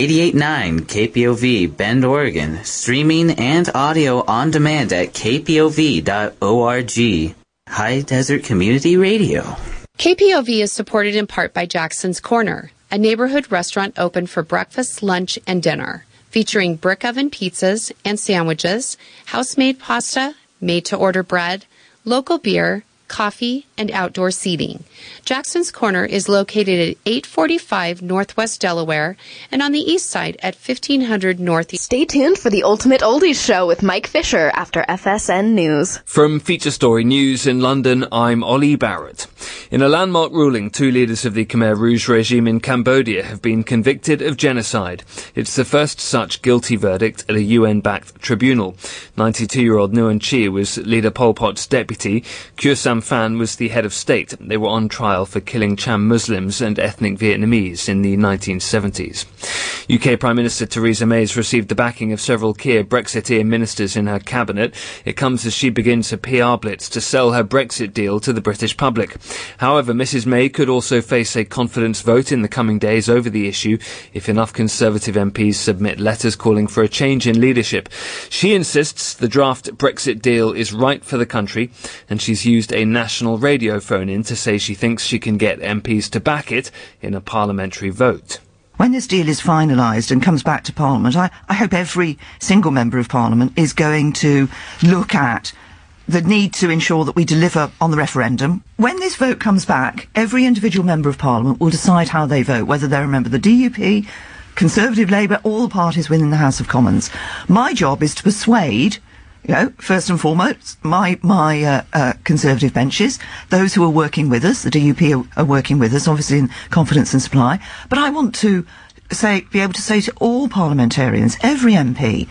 88.9 KPOV Bend, Oregon. Streaming and audio on demand at kpov.org. High Desert Community Radio. KPOV is supported in part by Jackson's Corner, a neighborhood restaurant open for breakfast, lunch, and dinner, featuring brick oven pizzas and sandwiches, house-made pasta, made-to-order bread, local beer, coffee, and outdoor seating. Jackson's Corner is located at 845 Northwest Delaware and on the east side at 1500 Northeast. Stay tuned for the Ultimate Oldies Show with Mike Fisher after FSN News. From Feature Story News in London, I'm Ollie Barrett. In a landmark ruling, two leaders of the Khmer Rouge regime in Cambodia have been convicted of genocide. It's the first such guilty verdict at a UN-backed tribunal. 92-year-old Nuon Chea was leader Pol Pot's deputy. Khieu Samphan was the head of state. They were on trial for killing Cham Muslims and ethnic Vietnamese in the 1970s. UK Prime Minister Theresa May has received the backing of several key Brexiteer ministers in her cabinet. It comes as she begins a PR blitz to sell her Brexit deal to the British public. However, Mrs May could also face a confidence vote in the coming days over the issue if enough Conservative MPs submit letters calling for a change in leadership. She insists the draft Brexit deal is right for the country, and she's used a national radio phone in to say she thinks she can get MPs to back it in a parliamentary vote. When this deal is finalised and comes back to Parliament, I, I hope every single member of Parliament is going to look at the need to ensure that we deliver on the referendum. When this vote comes back, every individual member of Parliament will decide how they vote, whether they're a member of the DUP, Conservative Labour, all the parties within the House of Commons. My job is to persuade you know, first and foremost, my my uh, uh, Conservative benches, those who are working with us, the DUP are, are, working with us, obviously in confidence and supply. But I want to say, be able to say to all parliamentarians, every MP,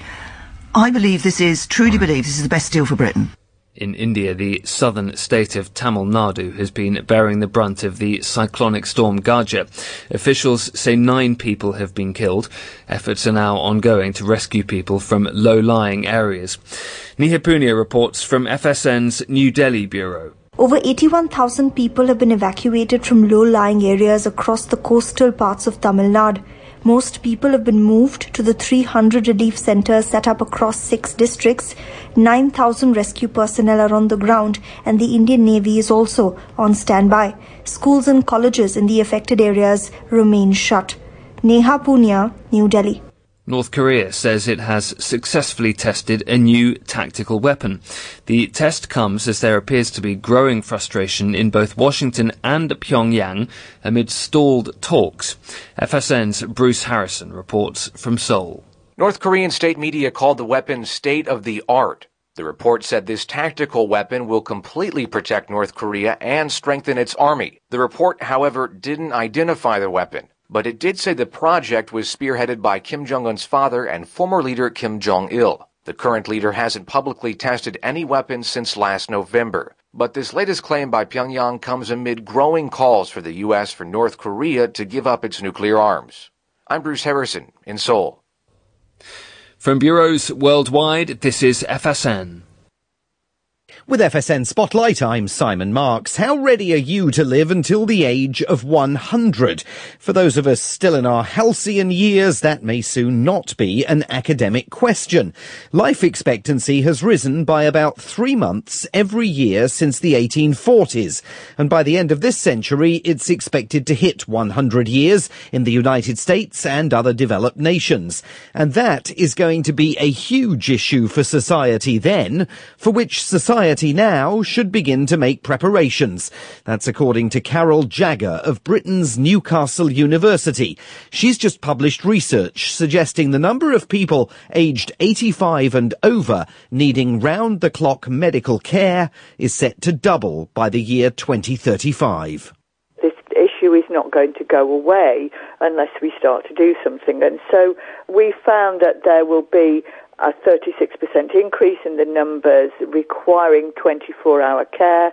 I believe this is truly believe this is the best deal for Britain. In India, the southern state of Tamil Nadu has been bearing the brunt of the cyclonic storm Gaja. Officials say nine people have been killed. Efforts are now ongoing to rescue people from low-lying areas. Neha Punia reports from FSN's New Delhi bureau. Over 81,000 people have been evacuated from low-lying areas across the coastal parts of Tamil Nadu. Most people have been moved to the 300 relief centers set up across six districts. 9,000 rescue personnel are on the ground and the Indian Navy is also on standby. Schools and colleges in the affected areas remain shut. Neha Punia, New Delhi. North Korea says it has successfully tested a new tactical weapon. The test comes as there appears to be growing frustration in both Washington and Pyongyang amid stalled talks. FSN's Bruce Harrison reports from Seoul. North Korean state media called the weapon state of the art. The report said this tactical weapon will completely protect North Korea and strengthen its army. The report, however, didn't identify the weapon but it did say the project was spearheaded by Kim Jong un's father and former leader Kim Jong il. The current leader hasn't publicly tested any weapons since last November. But this latest claim by Pyongyang comes amid growing calls for the U.S. for North Korea to give up its nuclear arms. I'm Bruce Harrison in Seoul. From bureaus worldwide, this is FSN. With FSN Spotlight, I'm Simon Marks. How ready are you to live until the age of 100? For those of us still in our halcyon years, that may soon not be an academic question. Life expectancy has risen by about three months every year since the 1840s, and by the end of this century, it's expected to hit 100 years in the United States and other developed nations. And that is going to be a huge issue for society then, for which society society now should begin to make preparations. That's according to Carol Jagger of Britain's Newcastle University. She's just published research suggesting the number of people aged 85 and over needing round-the-clock medical care is set to double by the year 2035 issue is not going to go away unless we start to do something. And so we found that there will be a 36% increase in the numbers requiring 24 hour care.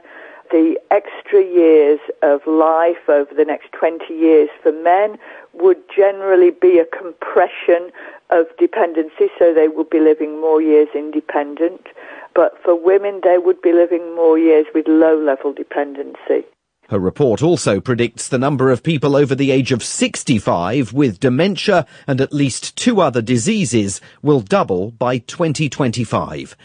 The extra years of life over the next 20 years for men would generally be a compression of dependency, so they would be living more years independent. But for women, they would be living more years with low level dependency. Her report also predicts the number of people over the age of 65 with dementia and at least two other diseases will double by 2025.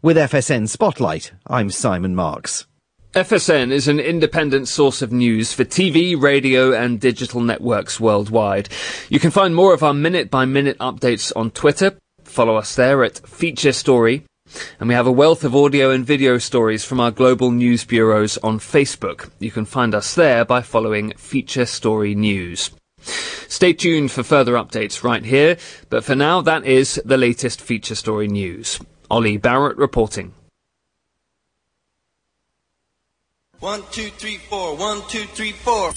With FSN Spotlight, I'm Simon Marks. FSN is an independent source of news for TV, radio, and digital networks worldwide. You can find more of our minute by minute updates on Twitter. Follow us there at Feature Story. And we have a wealth of audio and video stories from our global news bureaus on Facebook. You can find us there by following Feature Story News. Stay tuned for further updates right here, but for now, that is the latest Feature Story News. Ollie Barrett reporting. One, two, three, four. One, two, three, four.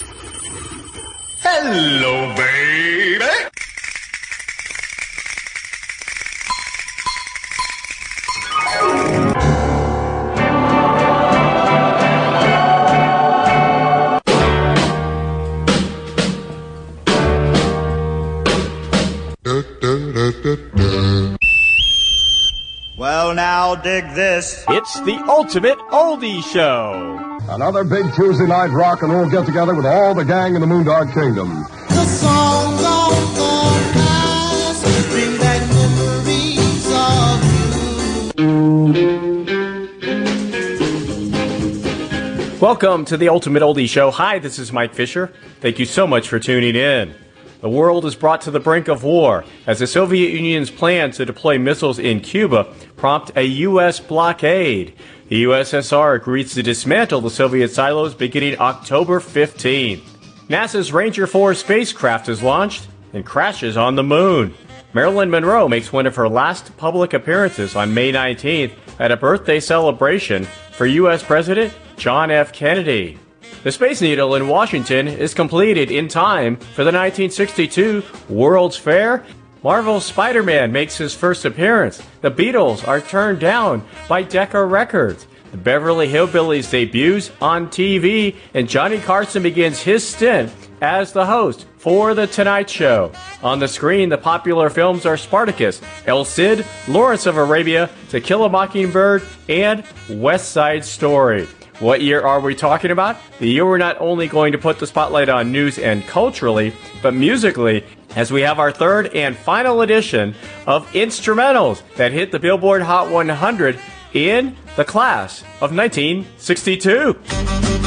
Hello, baby. Well, now dig this. It's the ultimate oldie show. Another big Tuesday night rock and roll get together with all the gang in the Moondog Kingdom. The songs of the past bring back memories of you. Welcome to the Ultimate Oldie Show. Hi, this is Mike Fisher. Thank you so much for tuning in. The world is brought to the brink of war as the Soviet Union's plan to deploy missiles in Cuba prompt a U.S. blockade. The USSR agrees to dismantle the Soviet silos beginning October 15th. NASA's Ranger 4 spacecraft is launched and crashes on the moon. Marilyn Monroe makes one of her last public appearances on May 19th at a birthday celebration for U.S. President John F. Kennedy. The Space Needle in Washington is completed in time for the 1962 World's Fair. Marvel's Spider Man makes his first appearance. The Beatles are turned down by Decca Records. The Beverly Hillbillies debuts on TV, and Johnny Carson begins his stint as the host for The Tonight Show. On the screen, the popular films are Spartacus, El Cid, Lawrence of Arabia, To Kill a Mockingbird, and West Side Story. What year are we talking about? The year we're not only going to put the spotlight on news and culturally, but musically, as we have our third and final edition of instrumentals that hit the Billboard Hot 100 in the class of 1962.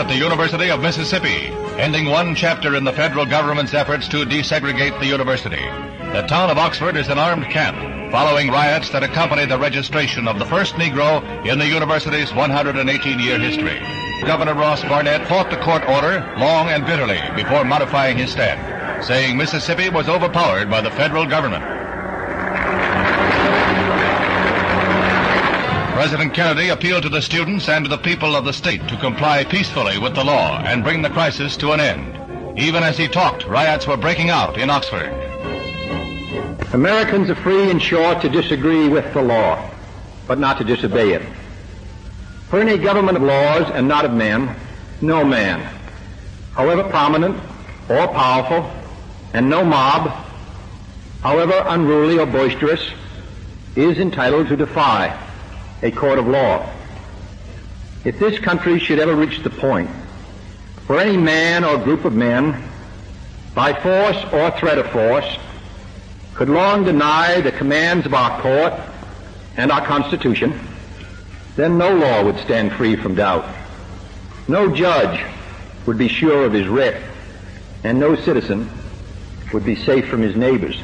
At the University of Mississippi, ending one chapter in the federal government's efforts to desegregate the university. The town of Oxford is an armed camp, following riots that accompanied the registration of the first Negro in the university's 118 year history. Governor Ross Barnett fought the court order long and bitterly before modifying his stand, saying Mississippi was overpowered by the federal government. President Kennedy appealed to the students and to the people of the state to comply peacefully with the law and bring the crisis to an end. Even as he talked, riots were breaking out in Oxford. Americans are free and sure to disagree with the law, but not to disobey it. For any government of laws and not of men, no man, however prominent or powerful, and no mob, however unruly or boisterous, is entitled to defy a court of law. If this country should ever reach the point where any man or group of men, by force or threat of force, could long deny the commands of our court and our Constitution, then no law would stand free from doubt. No judge would be sure of his writ, and no citizen would be safe from his neighbors.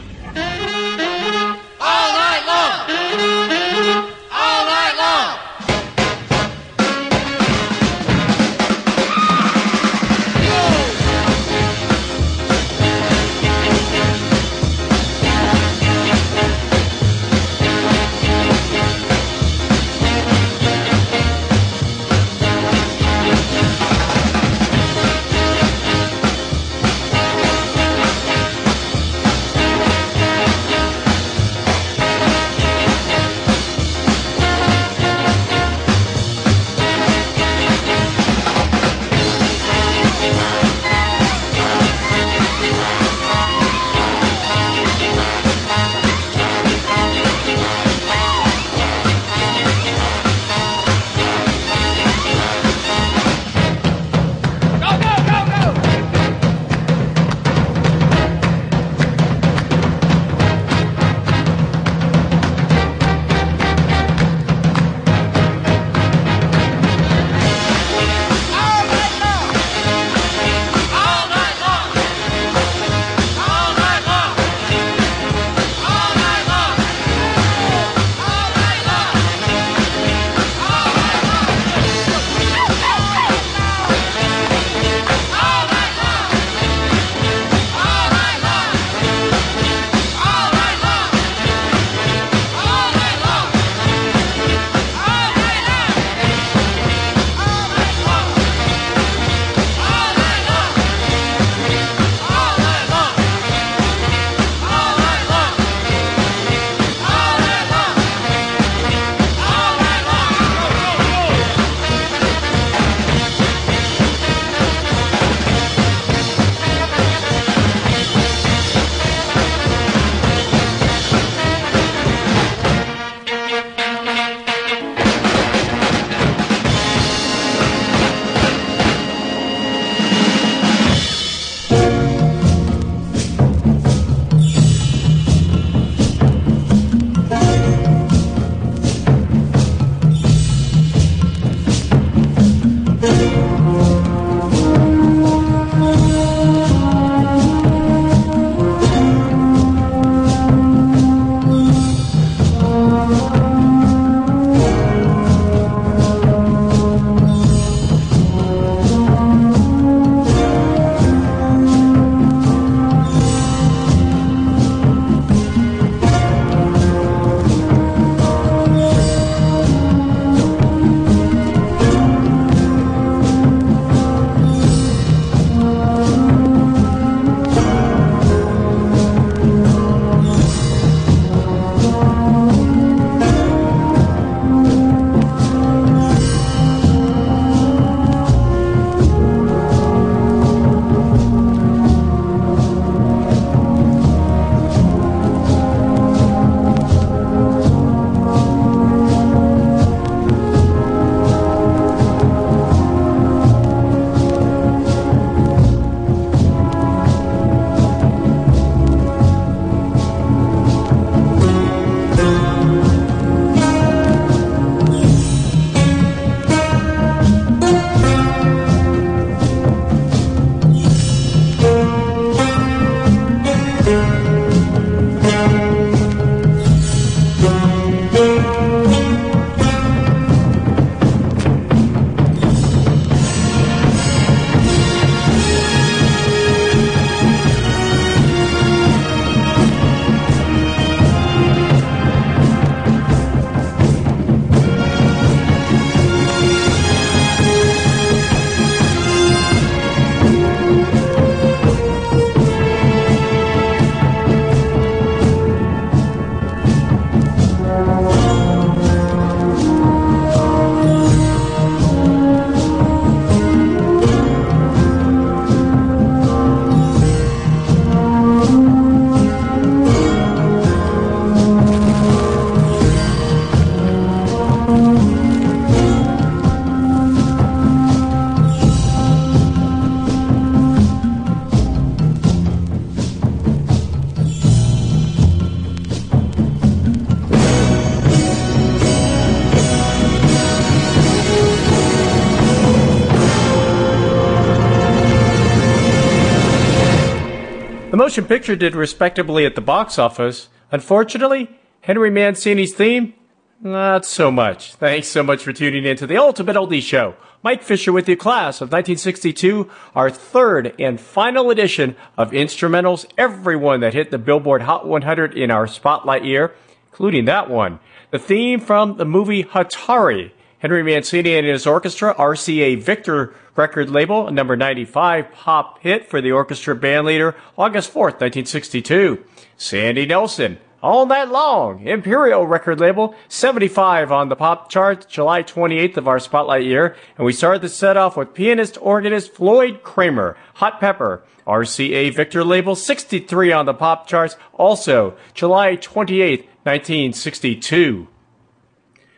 Motion picture did respectably at the box office. Unfortunately, Henry Mancini's theme, not so much. Thanks so much for tuning in to the Ultimate Oldie Show. Mike Fisher with you, class of 1962, our third and final edition of instrumentals, everyone that hit the Billboard Hot 100 in our spotlight year, including that one. The theme from the movie Hatari. Henry Mancini and his orchestra, RCA Victor record label, number 95 pop hit for the orchestra bandleader, August 4th, 1962. Sandy Nelson, all night long. Imperial record label, 75 on the pop chart, July 28th of our spotlight year. And we started the set off with pianist organist Floyd Cramer, Hot Pepper. RCA Victor label, 63 on the pop charts, also July 28th, 1962.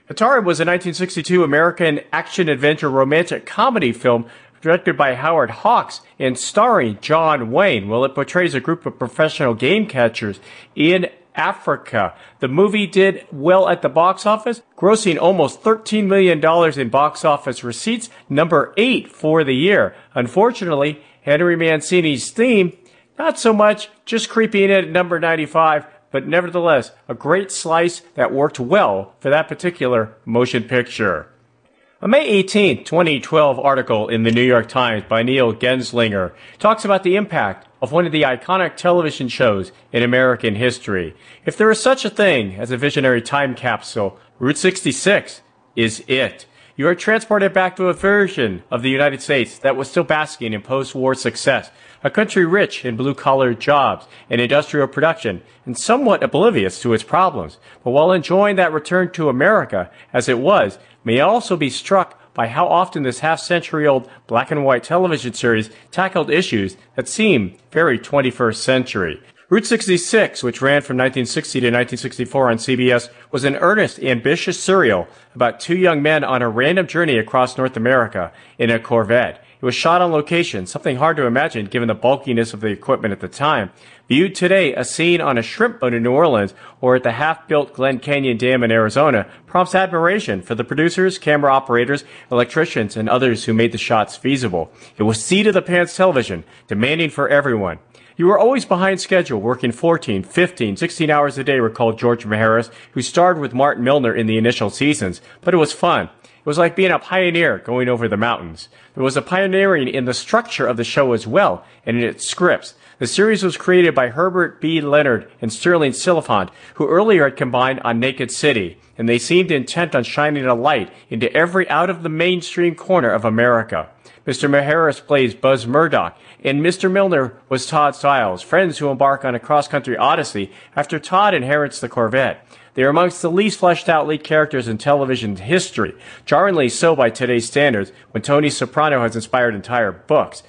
Hatari was a 1962 American action adventure romantic comedy film directed by Howard Hawks and starring John Wayne. Well, it portrays a group of professional game catchers in Africa. The movie did well at the box office, grossing almost $13 million in box office receipts, number eight for the year. Unfortunately, Henry Mancini's theme, not so much, just creeping in at number 95, but nevertheless, a great slice that worked well for that particular motion picture. A May 18, 2012 article in the New York Times by Neil Genzlinger talks about the impact of one of the iconic television shows in American history. If there is such a thing as a visionary time capsule, Route 66 is it. You are transported back to a version of the United States that was still basking in post-war success, a country rich in blue-collar jobs and industrial production, and somewhat oblivious to its problems. But while enjoying that return to America as it was, may also be struck by how often this half-century old black and white television series tackled issues that seem very 21st century. Route 66, which ran from 1960 to 1964 on CBS, was an earnest, ambitious serial about two young men on a random journey across North America in a Corvette. It was shot on location, something hard to imagine given the bulkiness of the equipment at the time. Viewed today, a scene on a shrimp boat in New Orleans or at the half-built Glen Canyon Dam in Arizona prompts admiration for the producers, camera operators, electricians, and others who made the shots feasible. It was seat of the pants television, demanding for everyone. You were always behind schedule, working 14, 15, 16 hours a day, recalled George Maharis, who starred with Martin Milner in the initial seasons. But it was fun. Was like being a pioneer going over the mountains. There was a pioneering in the structure of the show as well, and in its scripts. The series was created by Herbert B. Leonard and Stirling Silliphant, who earlier had combined on Naked City, and they seemed intent on shining a light into every out of the mainstream corner of America. Mr. Maharis plays Buzz Murdoch, and Mr. Milner was Todd Stiles, friends who embark on a cross-country odyssey after Todd inherits the Corvette. They are amongst the least fleshed out lead characters in television history, jarringly so by today's standards, when Tony Soprano has inspired entire books.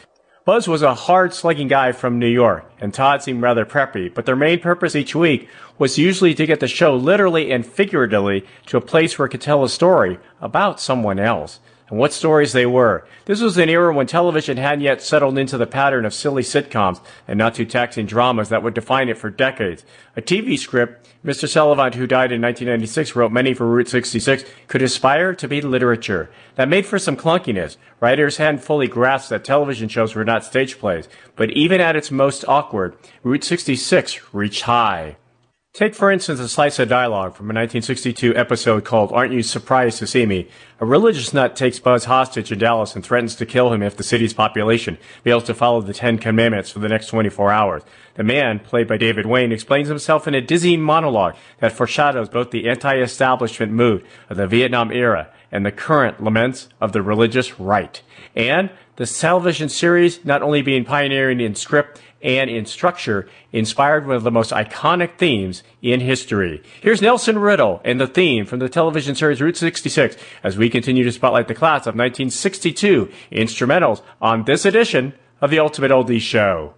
Buzz was a hard slugging guy from New York, and Todd seemed rather preppy, but their main purpose each week was usually to get the show literally and figuratively to a place where it could tell a story about someone else and what stories they were. This was an era when television hadn't yet settled into the pattern of silly sitcoms and not too taxing dramas that would define it for decades. A TV script, Mr. Silliphant, who died in 1996, wrote many for Route 66, could aspire to be literature. That made for some clunkiness. Writers hadn't fully grasped that television shows were not stage plays, but even at its most awkward, Route 66 reached high. Take, for instance, a slice of dialogue from a 1962 episode called Aren't You Surprised to See Me? A religious nut takes Buzz hostage in Dallas and threatens to kill him if the city's population fails to follow the Ten Commandments for the next 24 hours. The man, played by David Wayne, explains himself in a dizzying monologue that foreshadows both the anti-establishment mood of the Vietnam era and the current laments of the religious right. And the television series not only being pioneering in script and in structure, inspired one of the most iconic themes in history. Here's Nelson Riddle and the theme from the television series Route 66 as we continue to spotlight the class of 1962 instrumentals on this edition of the Ultimate Oldies Show.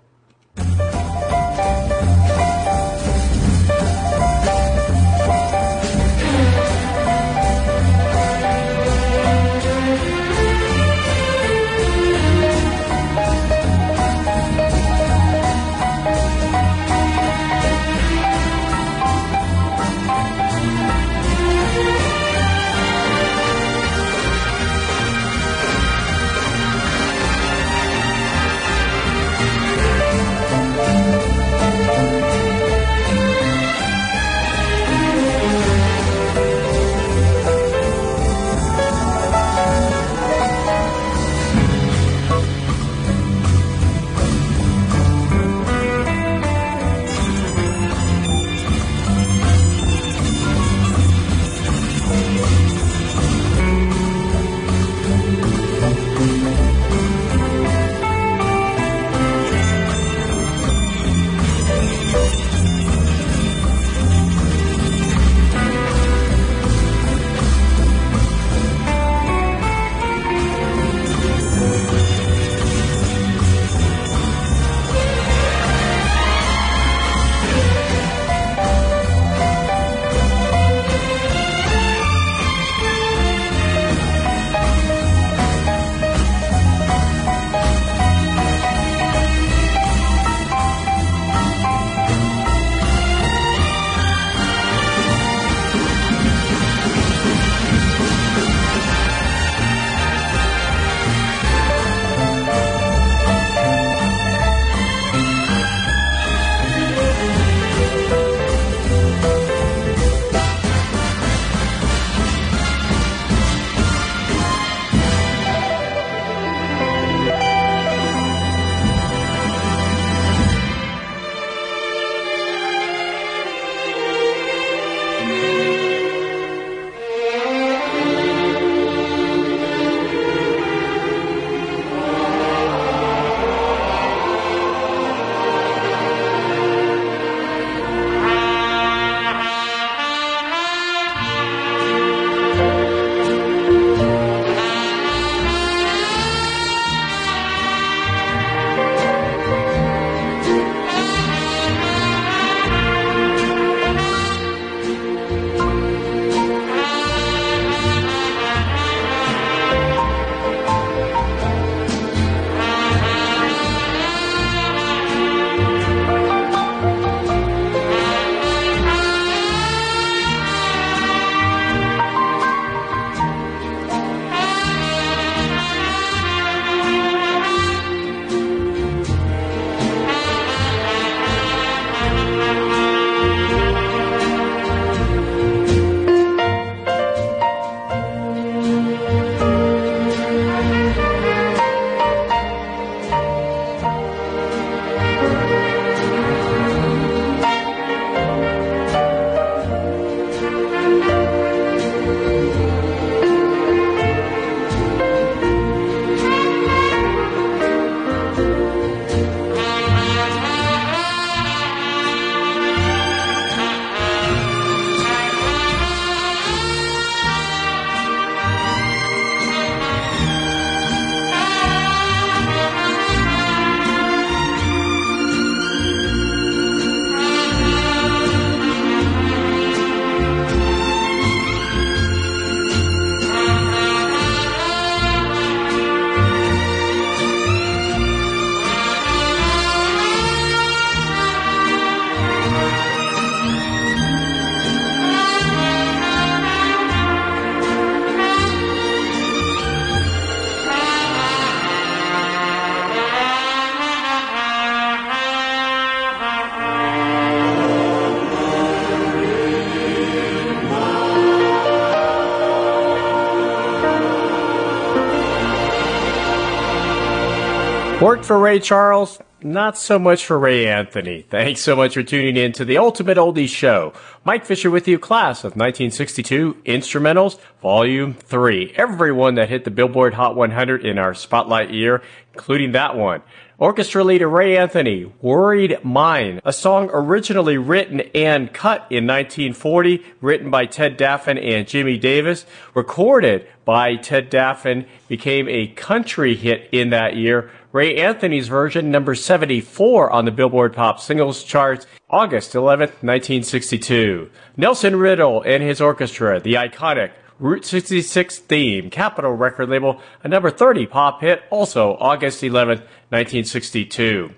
Worked for Ray Charles, not so much for Ray Anthony. Thanks so much for tuning in to the Ultimate Oldies Show. Mike Fisher with you, class of 1962 Instrumentals, Volume 3. Everyone that hit the Billboard Hot 100 in our spotlight year, including that one. Orchestra leader Ray Anthony, Worried Mind, a song originally written and cut in 1940, written by Ted Daffan and Jimmy Davis, recorded by Ted Daffan, became a country hit in that year. Ray Anthony's version, number 74 on the Billboard Pop Singles charts, August 11th, 1962. Nelson Riddle and his orchestra, the iconic Route 66 theme, Capitol record label, a number 30 pop hit, also August 11th, 1962.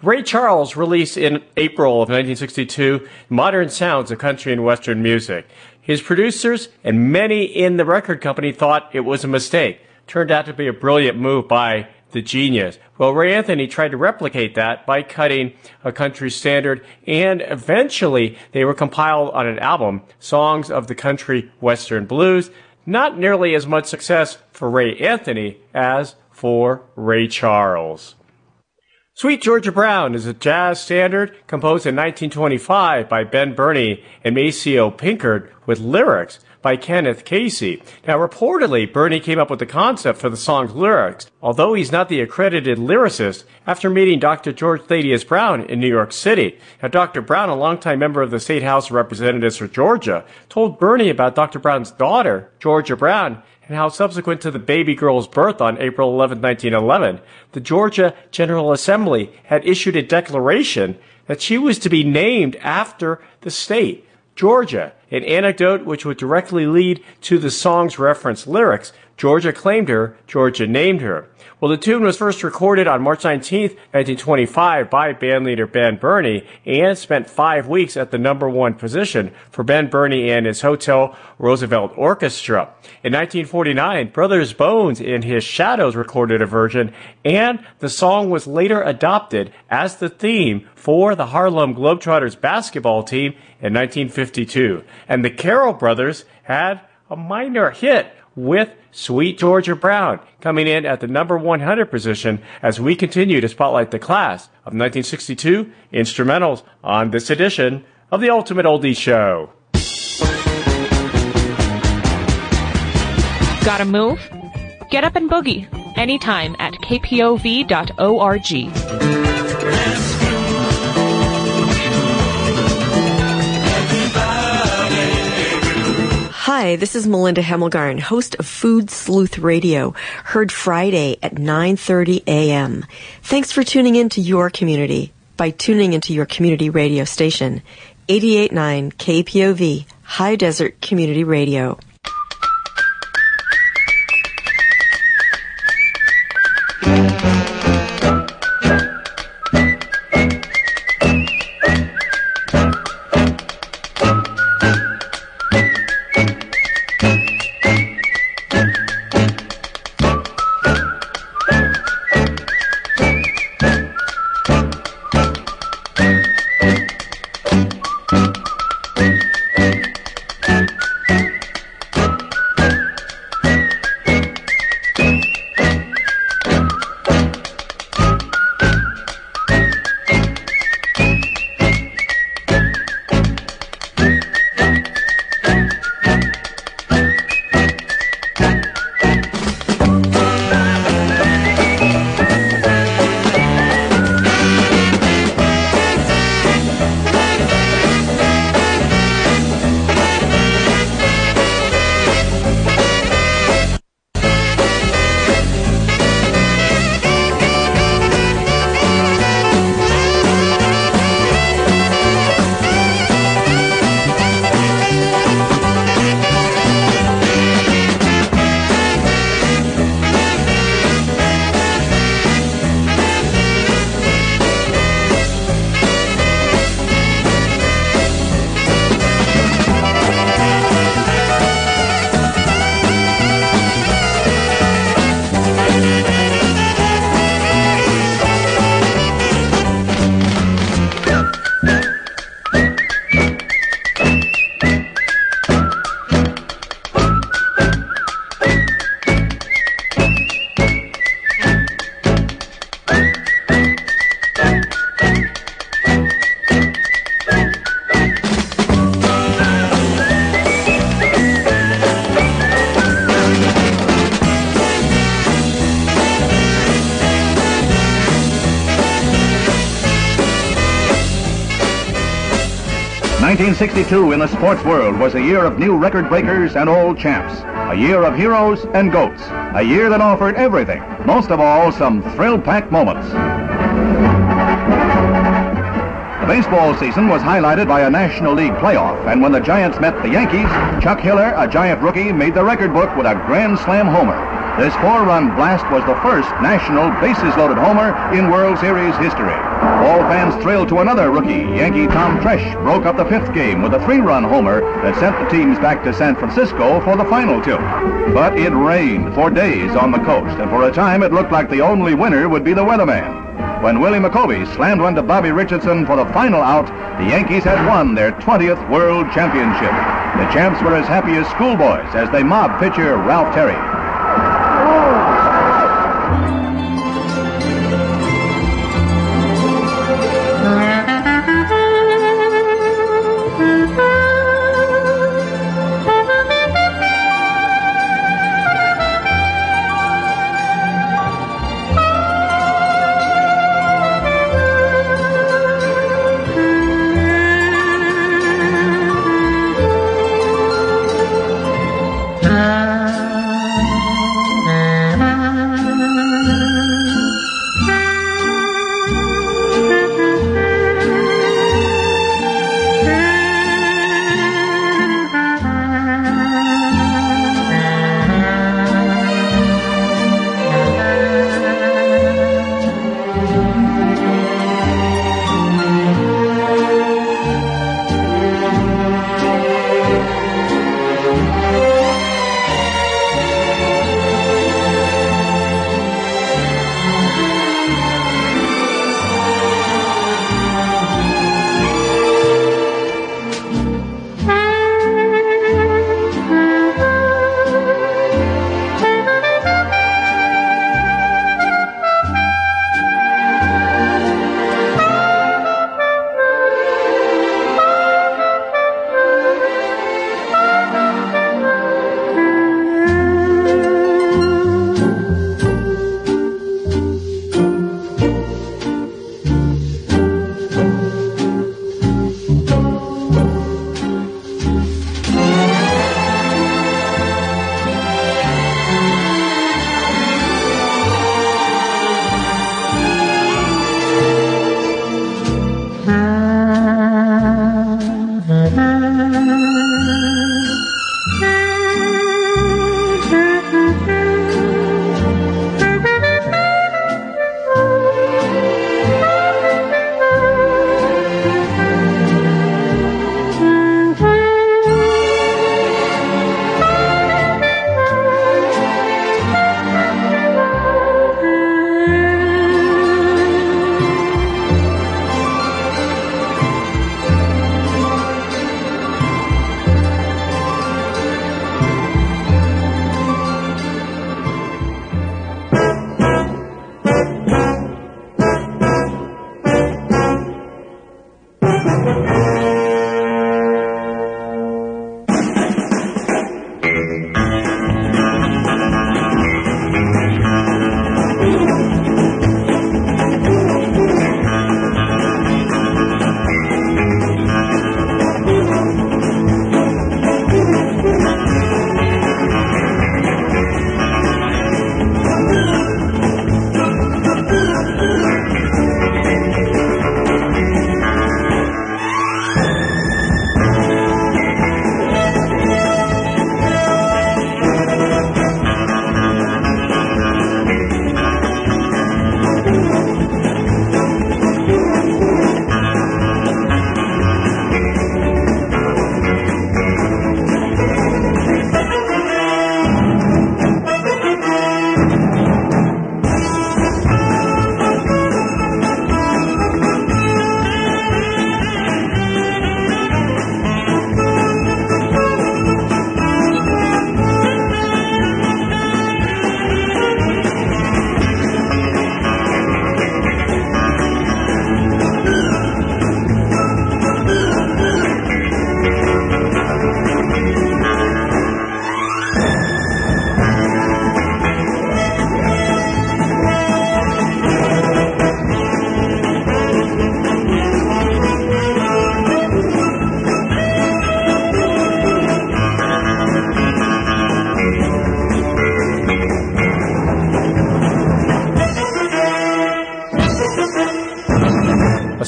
Ray Charles released in April of 1962 Modern Sounds of Country and Western Music. His producers and many in the record company thought it was a mistake. Turned out to be a brilliant move by the genius. Well, Ray Anthony tried to replicate that by cutting a country standard, and eventually they were compiled on an album, Songs of the Country Western Blues. Not nearly as much success for Ray Anthony as for Ray Charles. Sweet Georgia Brown is a jazz standard composed in 1925 by Ben Bernie and Maceo Pinkard with lyrics by Kenneth Casey. Now, reportedly, Bernie came up with the concept for the song's lyrics, although he's not the accredited lyricist, after meeting Dr. George Thaddeus Brown in New York City. Now, Dr. Brown, a longtime member of the State House of Representatives for Georgia, told Bernie about Dr. Brown's daughter, Georgia Brown, and how subsequent to the baby girl's birth on April 11, 1911, the Georgia General Assembly had issued a declaration that she was to be named after the state. Georgia, an anecdote which would directly lead to the song's reference lyrics. Georgia claimed her, Georgia named her. Well, the tune was first recorded on March 19, 1925 by bandleader Ben Bernie and spent five weeks at the number one position for Ben Bernie and his Hotel Roosevelt Orchestra. In 1949, Brothers Bones and his Shadows recorded a version and the song was later adopted as the theme for the Harlem Globetrotters basketball team in 1952. And the Carroll brothers had a minor hit with Sweet Georgia Brown coming in at the number 100 position as we continue to spotlight the class of 1962 instrumentals on this edition of the Ultimate Oldies Show. Gotta move? Get up and boogie anytime at kpov.org. Hi, this is Melinda Hemmelgarn, host of Food Sleuth Radio, heard Friday at 9:30 a.m. Thanks for tuning in to your community by tuning into your community radio station, 889 KPOV, High Desert Community Radio. Nineteen sixty-two in the sports world was a year of new record breakers and old champs. A year of heroes and goats. A year that offered everything. Most of all, some thrill-packed moments. The baseball season was highlighted by a National League playoff, and when the Giants met the Yankees, Chuck Hiller, a Giant rookie, made the record book with a Grand Slam homer. This four-run blast was the first national bases-loaded homer in World Series history. All fans thrilled to another rookie. Yankee Tom Tresh broke up the fifth game with a three-run homer that sent the teams back to San Francisco for the final two. But it rained for days on the coast, and for a time it looked like the only winner would be the weatherman. When Willie McCovey slammed one to Bobby Richardson for the final out, the Yankees had won their 20th World Championship. The champs were as happy as schoolboys as they mobbed pitcher Ralph Terry.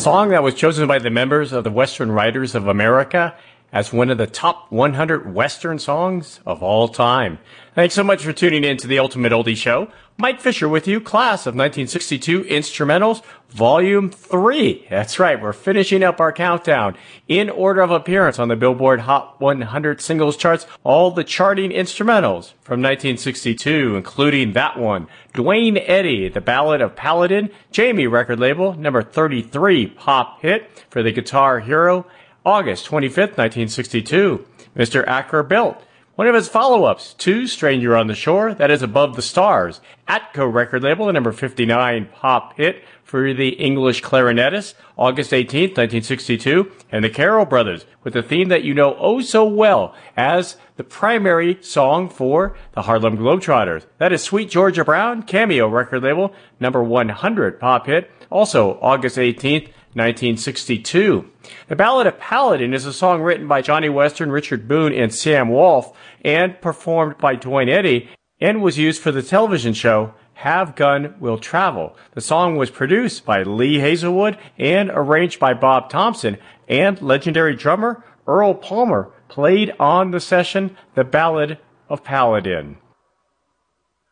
Song that was chosen by the members of the Western Writers of America as one of the top 100 Western songs of all time. Thanks so much for tuning in to the Ultimate Oldie Show. Mike Fisher with you, class of 1962 instrumentals, volume 3. That's right, we're finishing up our countdown in order of appearance on the Billboard Hot 100 singles charts, all the charting instrumentals from 1962, including that one, Duane Eddy, The Ballad of Paladin, Jamie record label, number 33 pop hit for the guitar hero, August 25th, 1962. Mr. Acker Bilk, one of his follow-ups to Stranger on the Shore, that is Above the Stars. Atco record label, the number 59 pop hit for the English clarinetist, August 18th, 1962. And the Carroll Brothers, with the theme that you know oh so well as the primary song for the Harlem Globetrotters. That is Sweet Georgia Brown, Cameo record label, number 100 pop hit, also August 18th, 1962. The Ballad of Paladin is a song written by Johnny Western, Richard Boone, and Sam Rolfe, and performed by Duane Eddy, and was used for the television show Have Gun Will Travel. The song was produced by Lee Hazlewood and arranged by Bob Thompson, and legendary drummer Earl Palmer played on the session The Ballad of Paladin.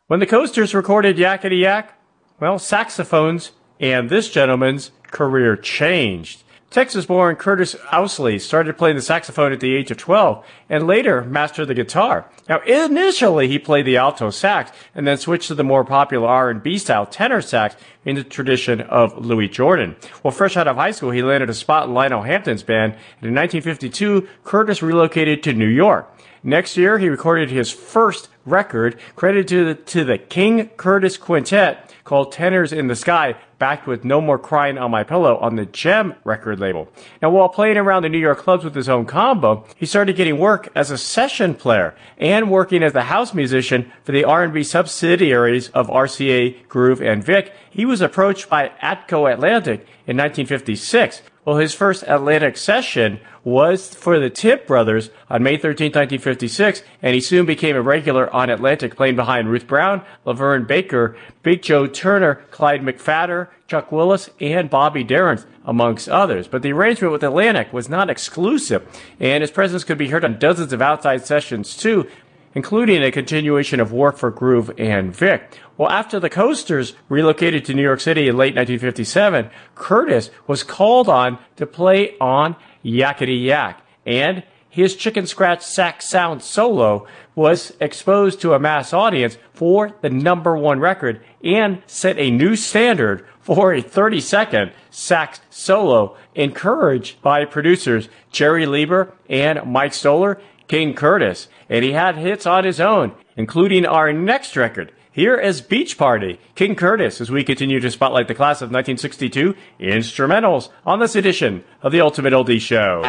When the Coasters recorded Yakety Yak, well, saxophones and this gentleman's career changed. Texas born Curtis Ousley started playing the saxophone at the age of 12 and later mastered the guitar. Now, initially he played the alto sax and then switched to the more popular R&B style tenor sax in the tradition of Louis Jordan. Well, fresh out of high school, he landed a spot in Lionel Hampton's band and in 1952, Curtis relocated to New York. Next year, he recorded his first record credited to the, to the King Curtis Quintet called Tenors in the Sky, backed with No More Crying on My Pillow on the Gem record label. Now, while playing around the New York clubs with his own combo, he started getting work as a session player and working as the house musician for the R&B subsidiaries of RCA, Groove, and Vik. He was approached by Atco Atlantic in 1956 well, his first Atlantic session was for the Tibbs Brothers on May 13, 1956, and he soon became a regular on Atlantic, playing behind Ruth Brown, LaVern Baker, Big Joe Turner, Clyde McPhatter, Chuck Willis, and Bobby Darin, amongst others. But the arrangement with Atlantic was not exclusive, and his presence could be heard on dozens of outside sessions too, including a continuation of work for Groove and Vik. Well, after the Coasters relocated to New York City in late 1957, Curtis was called on to play on Yakety Yak, and his chicken scratch sax sound solo was exposed to a mass audience for the number one record and set a new standard for a 30 second sax solo encouraged by producers Jerry Leiber and Mike Stoller King Curtis, and he had hits on his own, including our next record. Here is Beach Party, King Curtis, as we continue to spotlight the class of 1962 instrumentals on this edition of the Ultimate Oldie Show.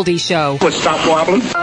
Ultimate Oldie Show. would stop wobbling.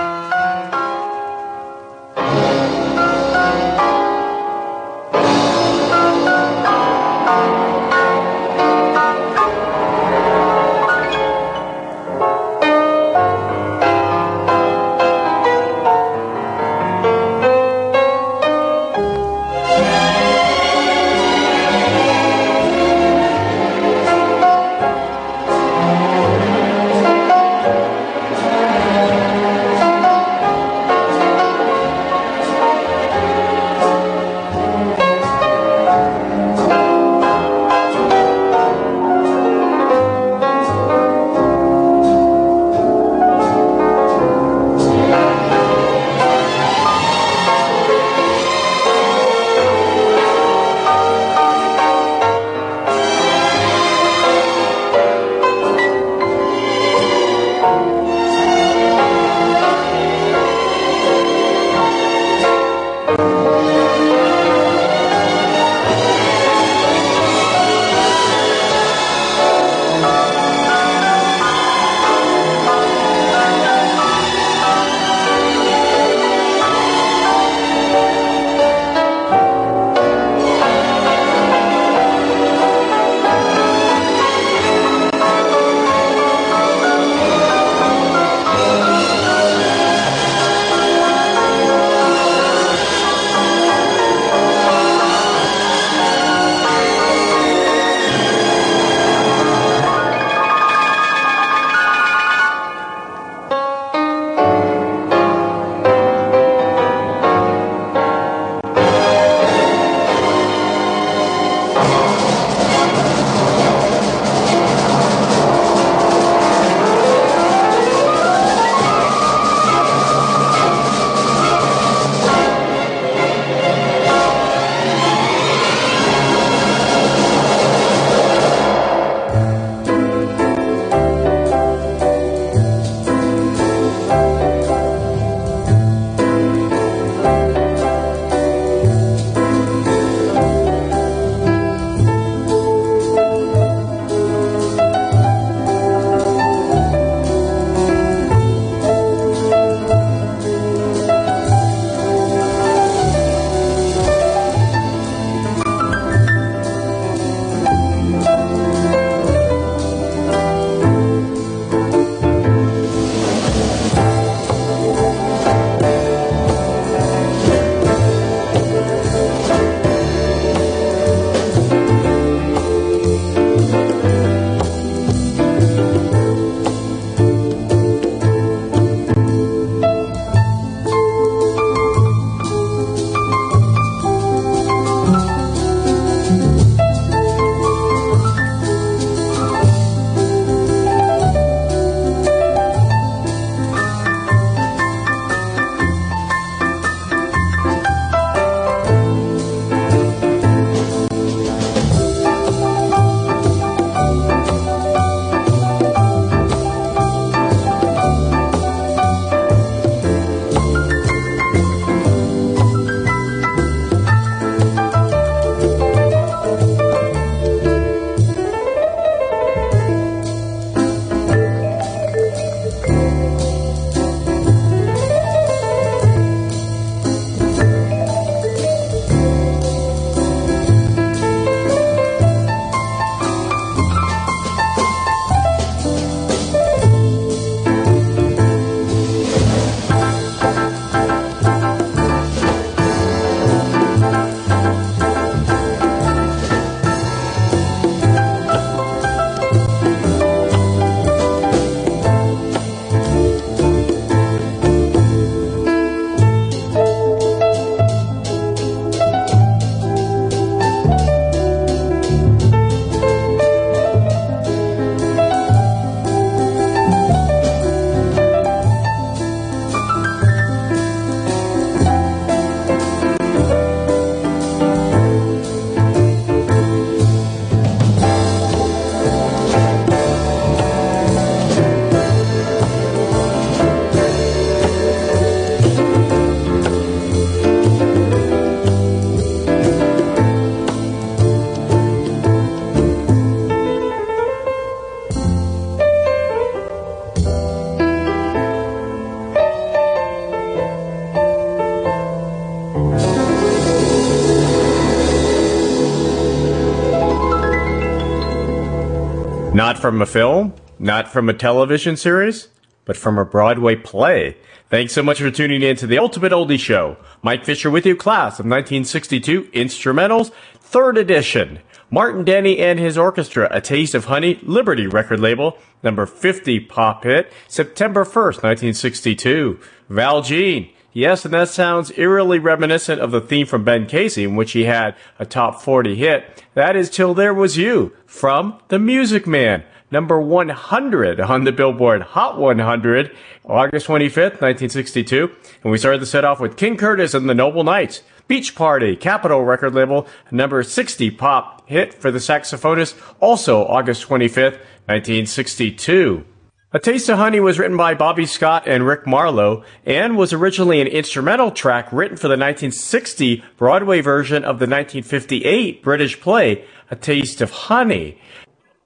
From a film, not from a television series, but from a Broadway play. Thanks so much for tuning in to the Ultimate Oldie Show. Mike Fisher with you, class of 1962 Instrumentals, third edition. Martin Denny and his orchestra, A Taste of Honey, Liberty record label, number 50 pop hit, September 1st, 1962. Valjean, Yes, and that sounds eerily reminiscent of the theme from Ben Casey, in which he had a top 40 hit. That is Till There Was You from The Music Man, number 100 on the Billboard Hot 100, August 25th, 1962. And we started the set off with King Curtis and the Noble Knights. Beach Party, Capitol record label, number 60 pop hit for the saxophonist, also August 25th, 1962. A Taste of Honey was written by Bobby Scott and Ric Marlow and was originally an instrumental track written for the 1960 Broadway version of the 1958 British play A Taste of Honey.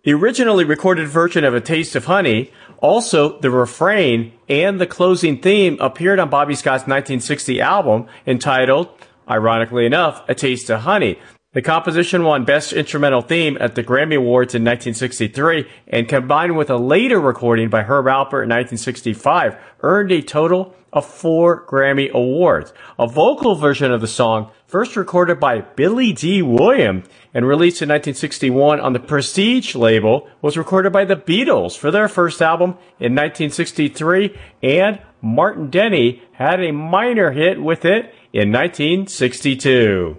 The originally recorded version of A Taste of Honey, also the refrain and the closing theme appeared on Bobby Scott's 1960 album entitled, ironically enough, A Taste of Honey. The composition won Best Instrumental Theme at the Grammy Awards in 1963 and combined with a later recording by Herb Alpert in 1965 earned a total of four Grammy Awards. A vocal version of the song, first recorded by Billy Dee Williams and released in 1961 on the Prestige label, was recorded by the Beatles for their first album in 1963 and Martin Denny had a minor hit with it in 1962.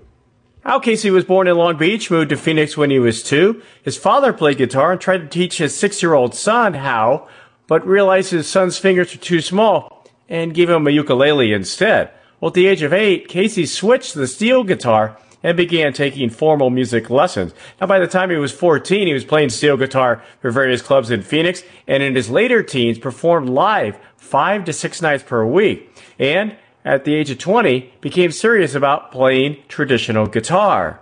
Al Casey was born in Long Beach, moved to Phoenix when he was two. His father played guitar and tried to teach his six-year-old son how, but realized his son's fingers were too small and gave him a ukulele instead. Well, at the age of eight, Casey switched to the steel guitar and began taking formal music lessons. Now, by the time he was 14, he was playing steel guitar for various clubs in Phoenix, and in his later teens, performed live five to six nights per week. And at the age of 20, became serious about playing traditional guitar.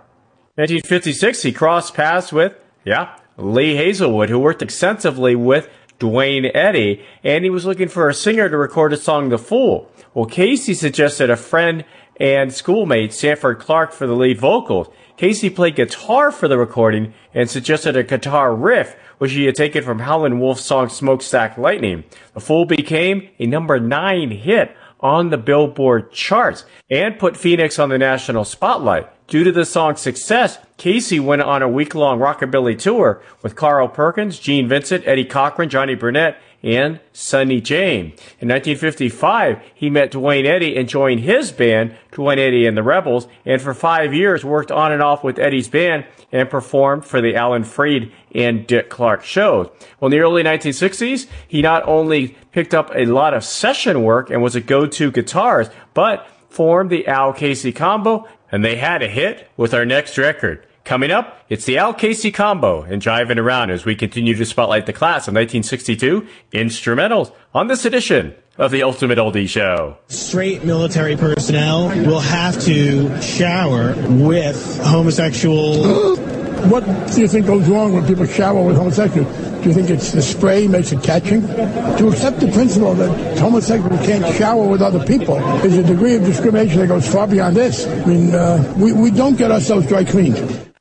1956, he crossed paths with, yeah, Lee Hazlewood, who worked extensively with Duane Eddy, and he was looking for a singer to record his song The Fool. Well, Casey suggested a friend and schoolmate, Sanford Clark, for the lead vocals. Casey played guitar for the recording and suggested a guitar riff, which he had taken from Howlin' Wolf's song Smokestack Lightning. The Fool became a number nine hit on the Billboard charts and put Phoenix on the national spotlight. Due to the song's success, Casey went on a week-long rockabilly tour with Carl Perkins, Gene Vincent, Eddie Cochran, Johnny Burnette, and Sonny James. In 1955, he met Duane Eddy and joined his band, Duane Eddy and the Rebels, and for five years worked on and off with Eddy's band and performed for the Alan Freed and Dick Clark shows. Well, in the early 1960s, he not only picked up a lot of session work and was a go-to guitarist, but formed the Al Casey combo, and they had a hit with our next record. Coming up, it's the Al Casey combo and jiving around as we continue to spotlight the class of 1962 instrumentals on this edition of the Ultimate Oldie Show. Straight military personnel will have to shower with homosexual. What do you think goes wrong when people shower with homosexuals? Do you think it's the spray makes it catching? To accept the principle that homosexuals can't shower with other people is a degree of discrimination that goes far beyond this. I mean, uh, we, we don't get ourselves dry cleaned.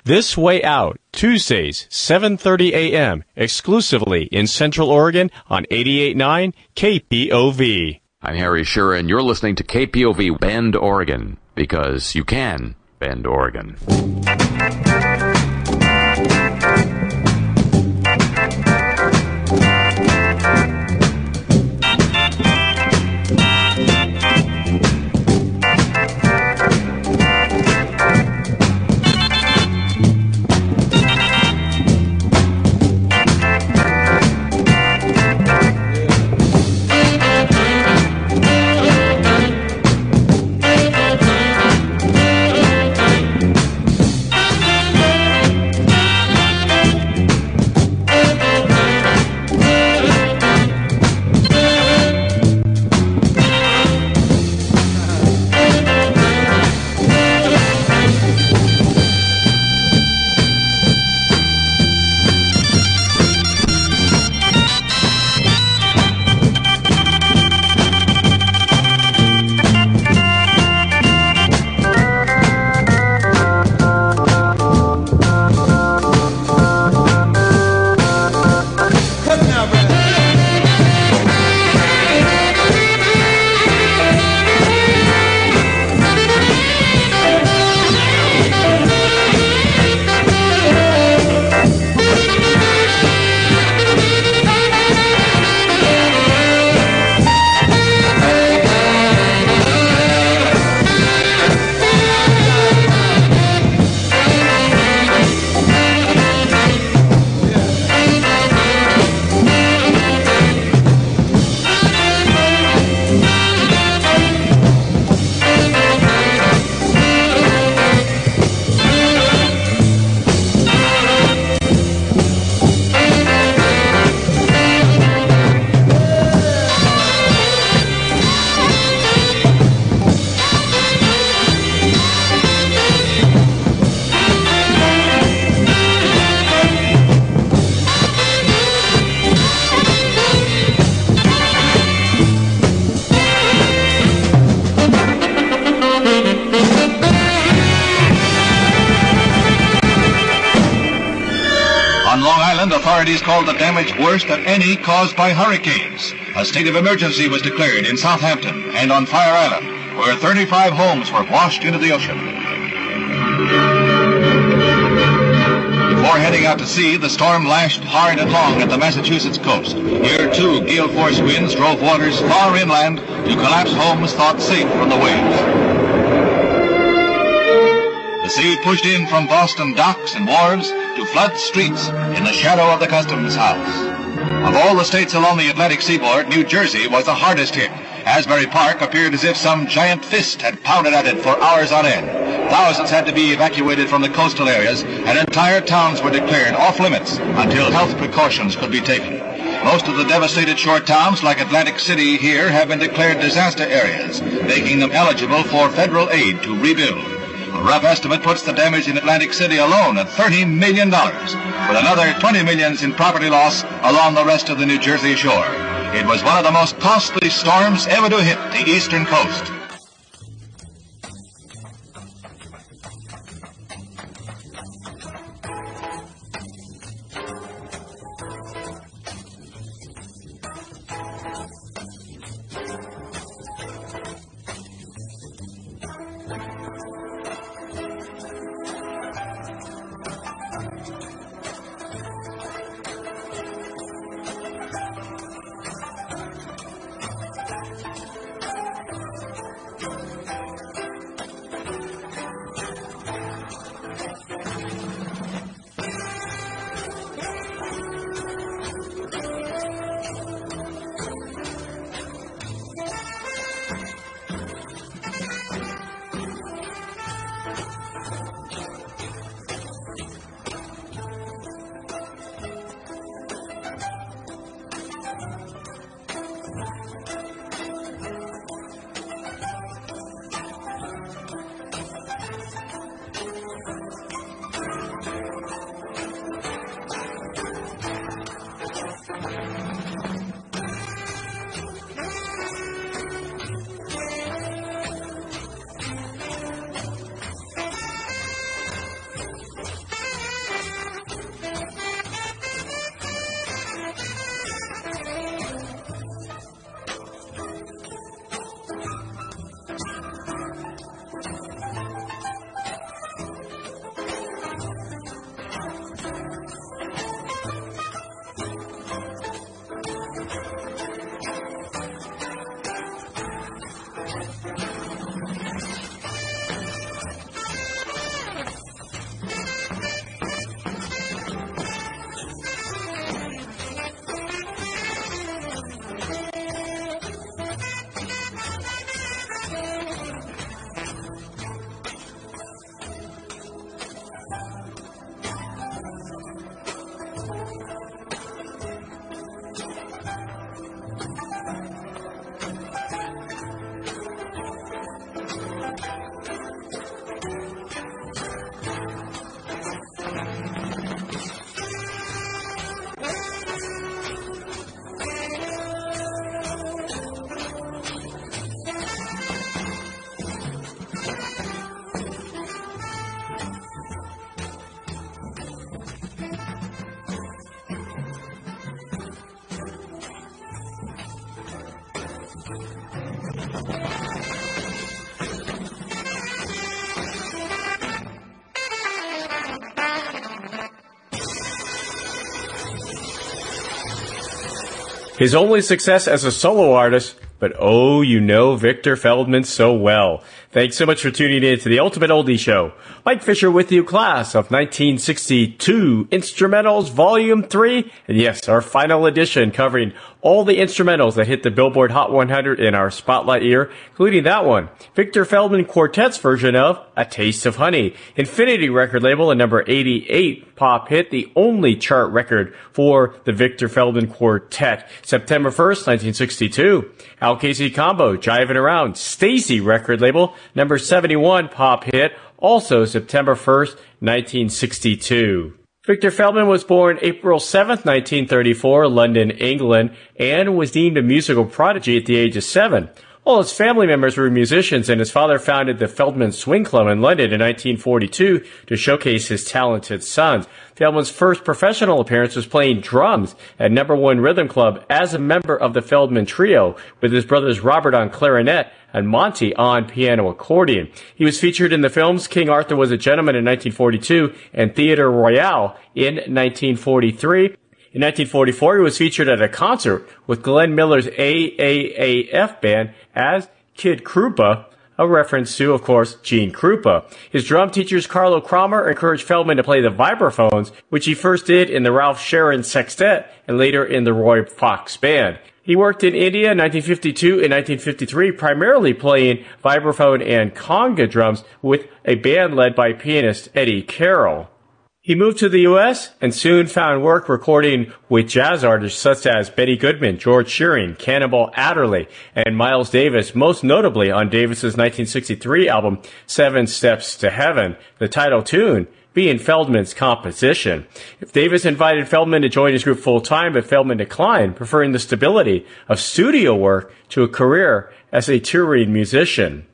This Way Out, Tuesdays, 7:30 a.m., exclusively in Central Oregon on 88.9 KPOV. I'm Harry Shearer, and you're listening to KPOV Bend, Oregon, because you can Bend, Oregon. Damage worst of any caused by hurricanes. A state of emergency was declared in Southampton and on Fire Island, where 35 homes were washed into the ocean. Before heading out to sea, the storm lashed hard and long at the Massachusetts coast. Here, too, gale force winds drove waters far inland to collapse homes thought safe from the waves. The sea pushed in from Boston docks and wharves to flood streets in the shadow of the customs house. Of all the states along the Atlantic seaboard, New Jersey was the hardest hit. Asbury Park appeared as if some giant fist had pounded at it for hours on end. Thousands had to be evacuated from the coastal areas, and entire towns were declared off limits until health precautions could be taken. Most of the devastated shore towns, like Atlantic City here, have been declared disaster areas, making them eligible for federal aid to rebuild. A rough estimate puts the damage in Atlantic City alone at $30 million, with another $20 million in property loss along the rest of the New Jersey shore. It was one of the most costly storms ever to hit the eastern coast. His only success as a solo artist, but oh, you know Victor Feldman so well. Thanks so much for tuning in to the Ultimate Oldie Show. Mike Fisher with you, class of 1962 Instrumentals Volume 3. And yes, our final edition covering all the instrumentals that hit the Billboard Hot 100 in our spotlight year, including that one. Victor Feldman Quartet's version of A Taste of Honey. Infinity record label, a number 88 pop hit, the only chart record for the Victor Feldman Quartet. September 1st, 1962. Al Casey Combo, Jiving Around. Stacy record label, number 71 pop hit, also September 1st, 1962. Victor Feldman was born April 7, 1934, London, England, and was deemed a musical prodigy at the age of seven. All his family members were musicians, and his father founded the Feldman Swing Club in London in 1942 to showcase his talented sons. Feldman's first professional appearance was playing drums at Number One Rhythm Club as a member of the Feldman Trio, with his brothers Robert on clarinet and Monty on piano accordion. He was featured in the films King Arthur Was a Gentleman in 1942 and Theatre Royale in 1943. In 1944, he was featured at a concert with Glenn Miller's AAAF band as Kid Krupa, a reference to, of course, Gene Krupa. His drum teachers, Carlo Krahmer, encouraged Feldman to play the vibraphones, which he first did in the Ralph Sharon Sextet and later in the Roy Fox Band. He worked in India in 1952 and 1953, primarily playing vibraphone and conga drums with a band led by pianist Eddie Carroll. He moved to the U.S. and soon found work recording with jazz artists such as Benny Goodman, George Shearing, Cannonball Adderley, and Miles Davis, most notably on Davis's 1963 album Seven Steps to Heaven, the title tune being Feldman's composition. If Davis invited Feldman to join his group full time, but Feldman declined, preferring the stability of studio work to a career as a touring musician.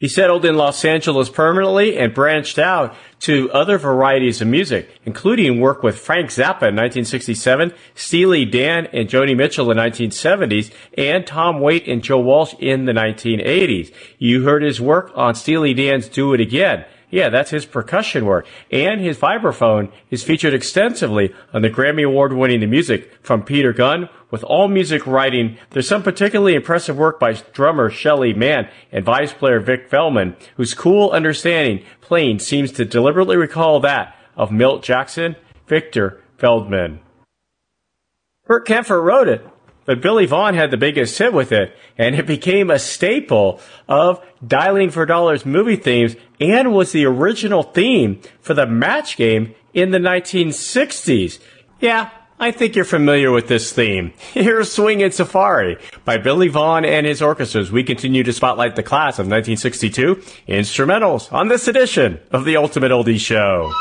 He settled in Los Angeles permanently and branched out to other varieties of music, including work with Frank Zappa in 1967, Steely Dan and Joni Mitchell in the 1970s, and Tom Waits and Joe Walsh in the 1980s. You heard his work on Steely Dan's Do It Again. Yeah, that's his percussion work. And his vibraphone is featured extensively on the Grammy Award winning The Music from Peter Gunn. With all music writing, there's some particularly impressive work by drummer Shelly Manne and vibes player Vic Feldman, whose cool understanding playing seems to deliberately recall that of Milt Jackson, Victor Feldman. Bert Kaempfert wrote it, but Billy Vaughn had the biggest hit with it, and it became a staple of Dialing for Dollars movie themes and was the original theme for the match game in the 1960s. Yeah, I think you're familiar with this theme. Here's Swingin' Safari by Billy Vaughn and his orchestras. We continue to spotlight the class of 1962 instrumentals on this edition of the Ultimate Oldie Show.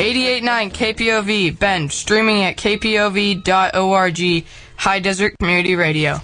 88.9 KPOV, Bend, streaming at kpov.org, High Desert Community Radio.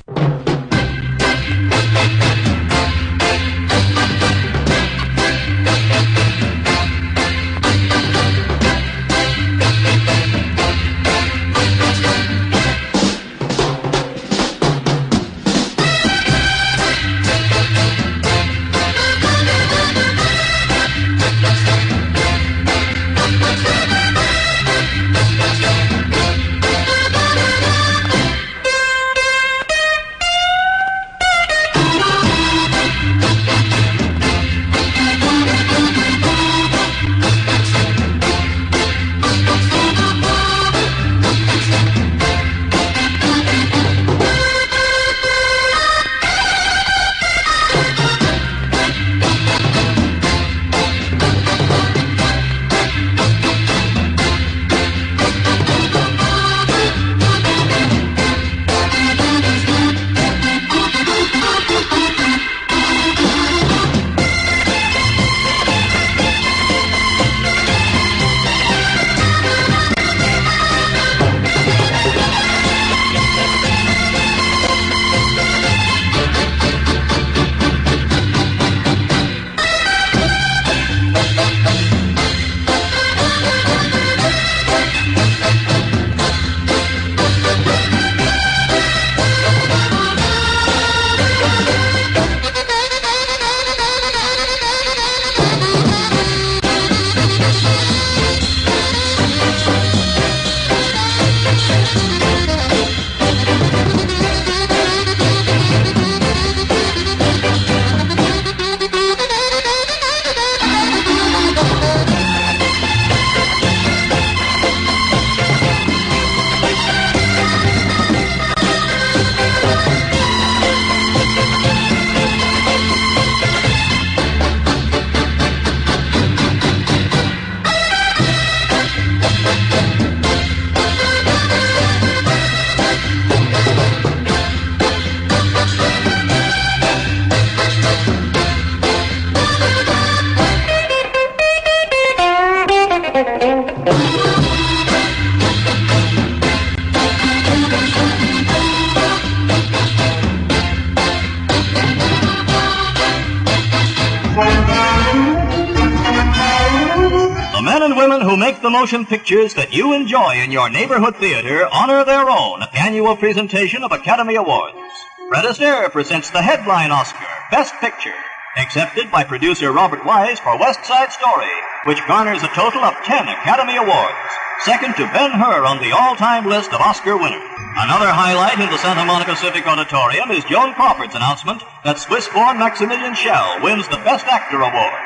Motion pictures that you enjoy in your neighborhood theater honor their own annual presentation of Academy Awards. Fred Astaire presents the headline Oscar, Best Picture, accepted by producer Robert Wise for West Side Story, which garners a total of 10 Academy Awards, second to Ben Hur on the all-time list of Oscar winners. Another highlight in the Santa Monica Civic Auditorium is Joan Crawford's announcement that Swiss-born Maximilian Schell wins the Best Actor Award.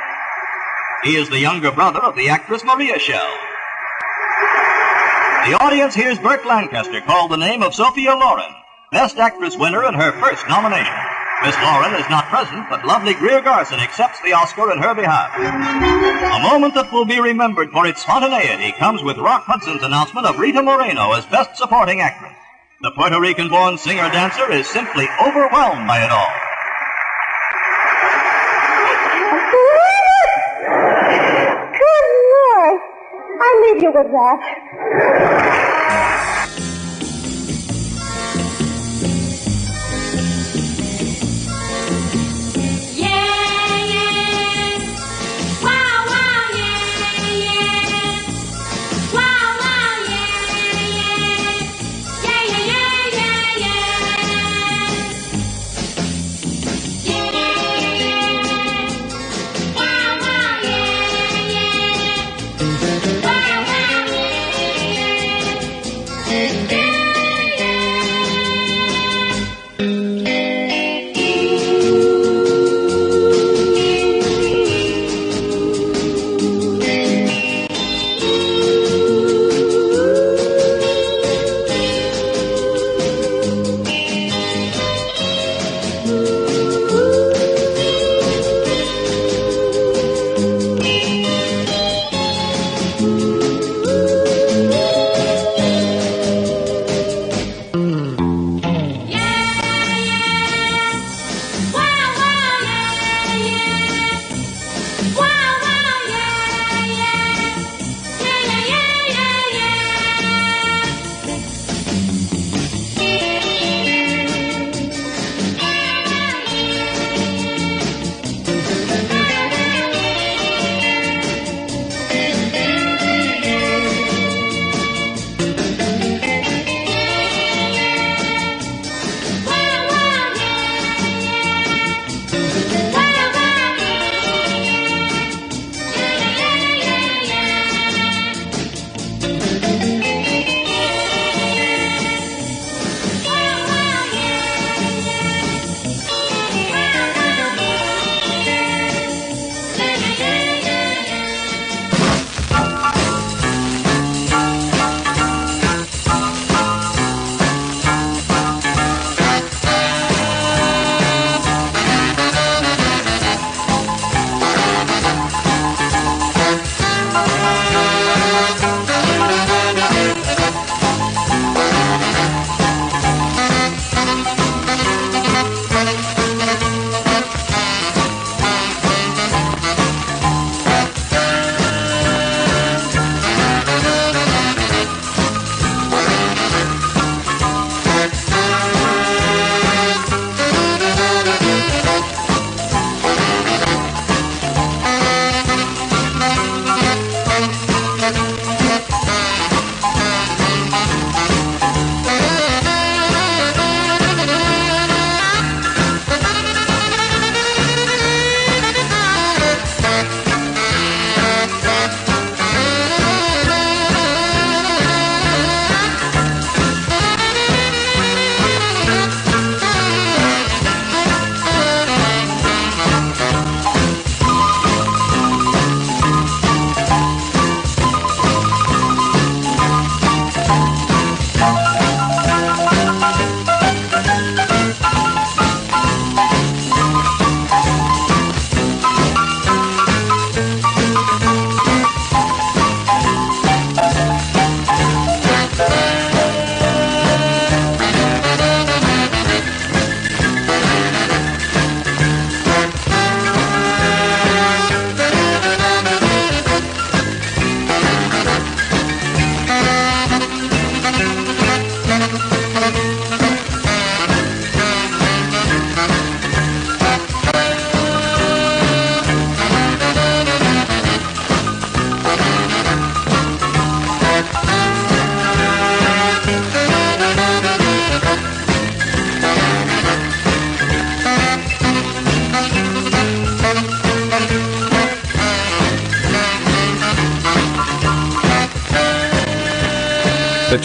He is the younger brother of the actress Maria Schell. The audience hears Burt Lancaster call the name of Sophia Loren, Best Actress winner in her first nomination. Miss Loren is not present, but lovely Greer Garson accepts the Oscar in her behalf. A moment that will be remembered for its spontaneity comes with Rock Hudson's announcement of Rita Moreno as Best Supporting Actress. The Puerto Rican-born singer-dancer is simply overwhelmed by it all. Good Lord! I leave you with that.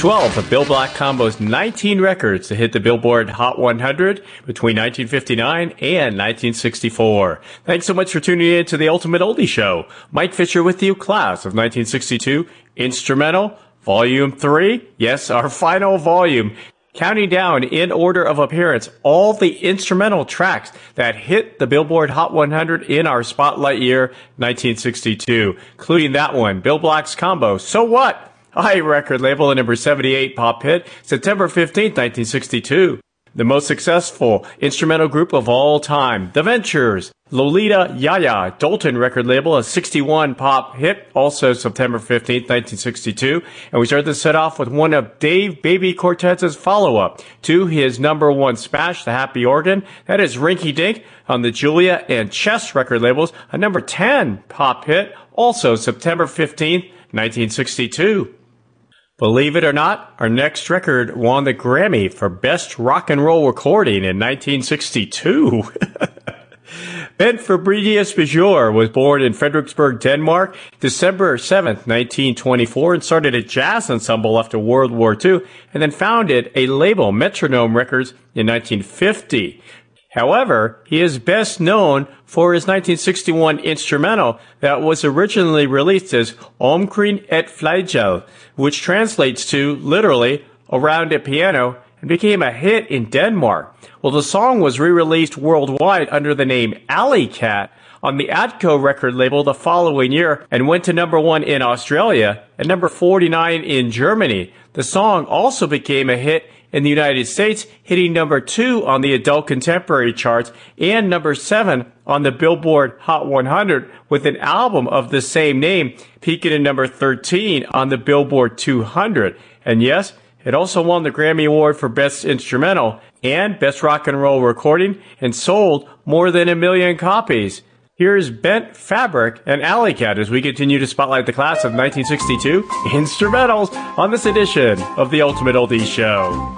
12 of Bill Black Combo's 19 records to hit the Billboard Hot 100 between 1959 and 1964. Thanks so much for tuning in to the Ultimate Oldie Show. Mike Fisher with you, class of 1962, instrumental, volume 3. Yes, our final volume. Counting down in order of appearance all the instrumental tracks that hit the Billboard Hot 100 in our spotlight year 1962, including that one, Bill Black's combo. So what? I record label, number 78 pop hit, September 15, 1962. The most successful instrumental group of all time, The Ventures, Lolita Yaya, Dolton record label, a 61 pop hit, also September 15, 1962. And we start to set off with one of Dave Baby Cortez's follow-up to his number one smash, The Happy Organ. That is Rinky Dink on the Julia and Chess record labels, a number 10 pop hit, also September 15, 1962. Believe it or not, our next record won the Grammy for Best Rock and Roll Recording in 1962. Bent Fabricius-Bjerre was born in Frederiksberg, Denmark, December 7, 1924, and started a jazz ensemble after World War II, and then founded a label, Metronome Records, in 1950. However, he is best known for his 1961 instrumental that was originally released as Omkring et Flygel, which translates to literally around a piano and became a hit in Denmark. Well, the song was re-released worldwide under the name Alley Cat on the Atco record label the following year and went to number one in Australia and number 49 in Germany. The song also became a hit in the United States, hitting number two on the adult contemporary charts and number seven on the Billboard Hot 100 with an album of the same name, peaking at number 13 on the Billboard 200. And yes, it also won the Grammy Award for Best Instrumental and Best Rock and Roll Recording and sold more than a million copies. Here's Bent Fabric and Alley Cat as we continue to spotlight the class of 1962 instrumentals on this edition of the Ultimate Oldies Show.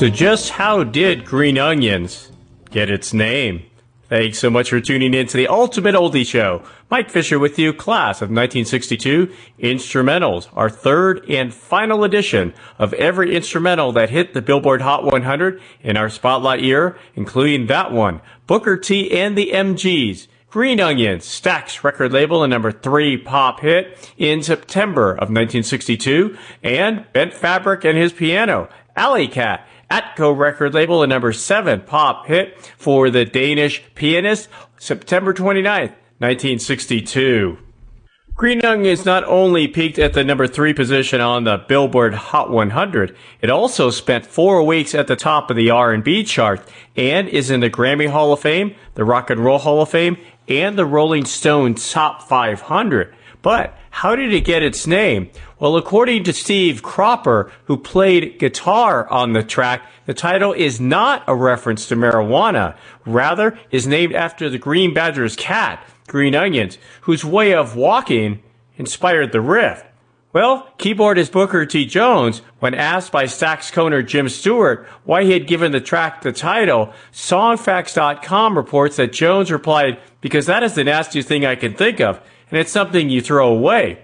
So, just how did Green Onions get its name? Thanks so much for tuning in to the Ultimate Oldie Show. Mike Fisher with you, class of 1962 instrumentals, our third and final edition of every instrumental that hit the Billboard Hot 100 in our spotlight year, including that one, Booker T and the MGs. Green Onions, Stax record label, a number three pop hit in September of 1962, and Bent Fabric and his piano, Alley Cat, Atco record label, a number seven pop hit for the Danish pianist, September 29th, 1962. Green Onions not only peaked at the number three position on the Billboard Hot 100, it also spent four weeks at the top of the R&B chart and is in the Grammy Hall of Fame, the Rock and Roll Hall of Fame, and the Rolling Stone Top 500. But how did it get its name? Well, according to Steve Cropper, who played guitar on the track, the title is not a reference to marijuana. Rather, is named after the Green Badger's cat, Green Onions, whose way of walking inspired the riff. Well, keyboardist Booker T. Jones, when asked by owner Jim Stewart why he had given the track the title, Songfacts.com reports that Jones replied, because that is the nastiest thing I can think of, and it's something you throw away.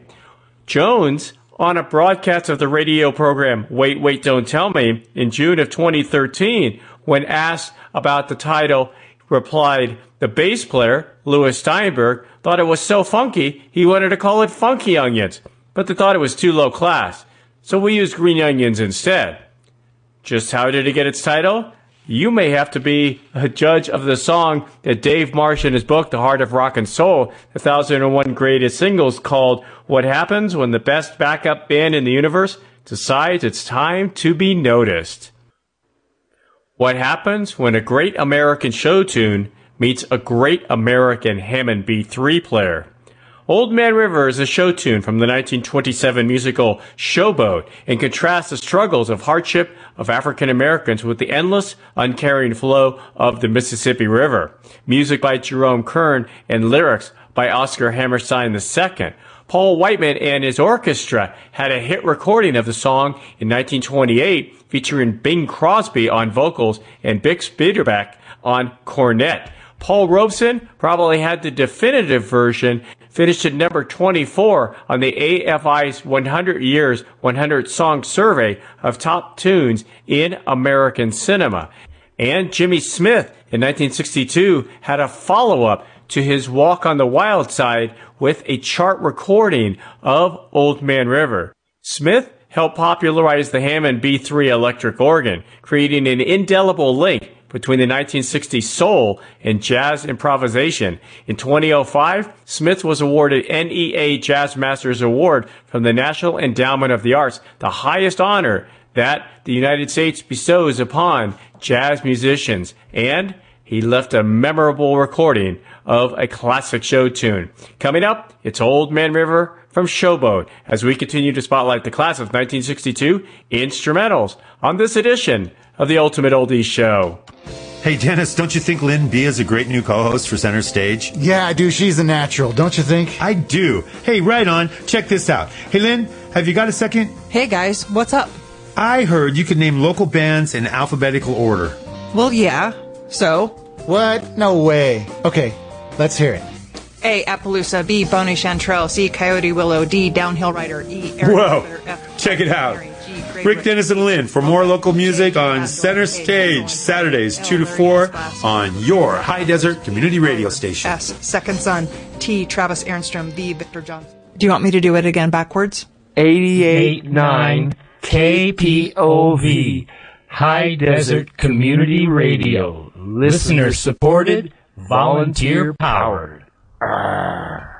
Jones, on a broadcast of the radio program Wait, Wait, Don't Tell Me in June of 2013, when asked about the title, replied, the bass player, Lewie Steinberg, thought it was so funky he wanted to call it Funky Onions, but they thought it was too low class, so we used Green Onions instead. Just how did it get its title? You may have to be a judge of the song that Dave Marsh in his book, The Heart of Rock and Soul, the 1001 Greatest Singles, called What Happens When the Best Backup Band in the Universe Decides It's Time to Be Noticed. What happens when a great American show tune meets a great American Hammond B3 player? Old Man River is a show tune from the 1927 musical Showboat and contrasts the struggles of hardship of African Americans with the endless, uncaring flow of the Mississippi River. Music by Jerome Kern and lyrics by Oscar Hammerstein II. Paul Whiteman and his orchestra had a hit recording of the song in 1928 featuring Bing Crosby on vocals and Bix Beiderbecke on cornet. Paul Robeson probably had the definitive version, finished at number 24 on the AFI's 100 Years 100 Song Survey of Top Tunes in American Cinema. And Jimmy Smith in 1962 had a follow-up to his Walk on the Wild Side with a chart recording of Old Man River. Smith helped popularize the Hammond B3 electric organ, creating an indelible link between the 1960s soul and jazz improvisation. In 2005, Smith was awarded NEA Jazz Masters Award from the National Endowment of the Arts, the highest honor that the United States bestows upon jazz musicians. And he left a memorable recording of a classic show tune. Coming up, it's Old Man River from Showboat as we continue to spotlight the class of 1962 instrumentals on this edition of the Ultimate Oldies Show. Hey, Dennis, don't you think Lynn B is a great new co host for Center Stage? Yeah, I do. She's a natural, don't you think? I do. Hey, right on. Check this out. Hey, Lynn, have you got a second? Hey, guys, what's up? I heard you could name local bands in alphabetical order. Well, yeah. So? What? No way. Okay, let's hear it. A. Appaloosa. B. Bonnie Chantrell. C. Coyote Willow. D. Downhill Rider. E. Eric Whoa. Ritter, F. Check it out. Rick Dennis and Lynn for more local music on Center Stage, Saturdays 2 to 4 on your High Desert Community Radio Station. S. Second Son. T. Travis Ehrenstrom. V. Victor Johnson. Do you want me to do it again backwards? 88.9 KPOV High Desert Community Radio. Listener supported, volunteer powered. А-а-а!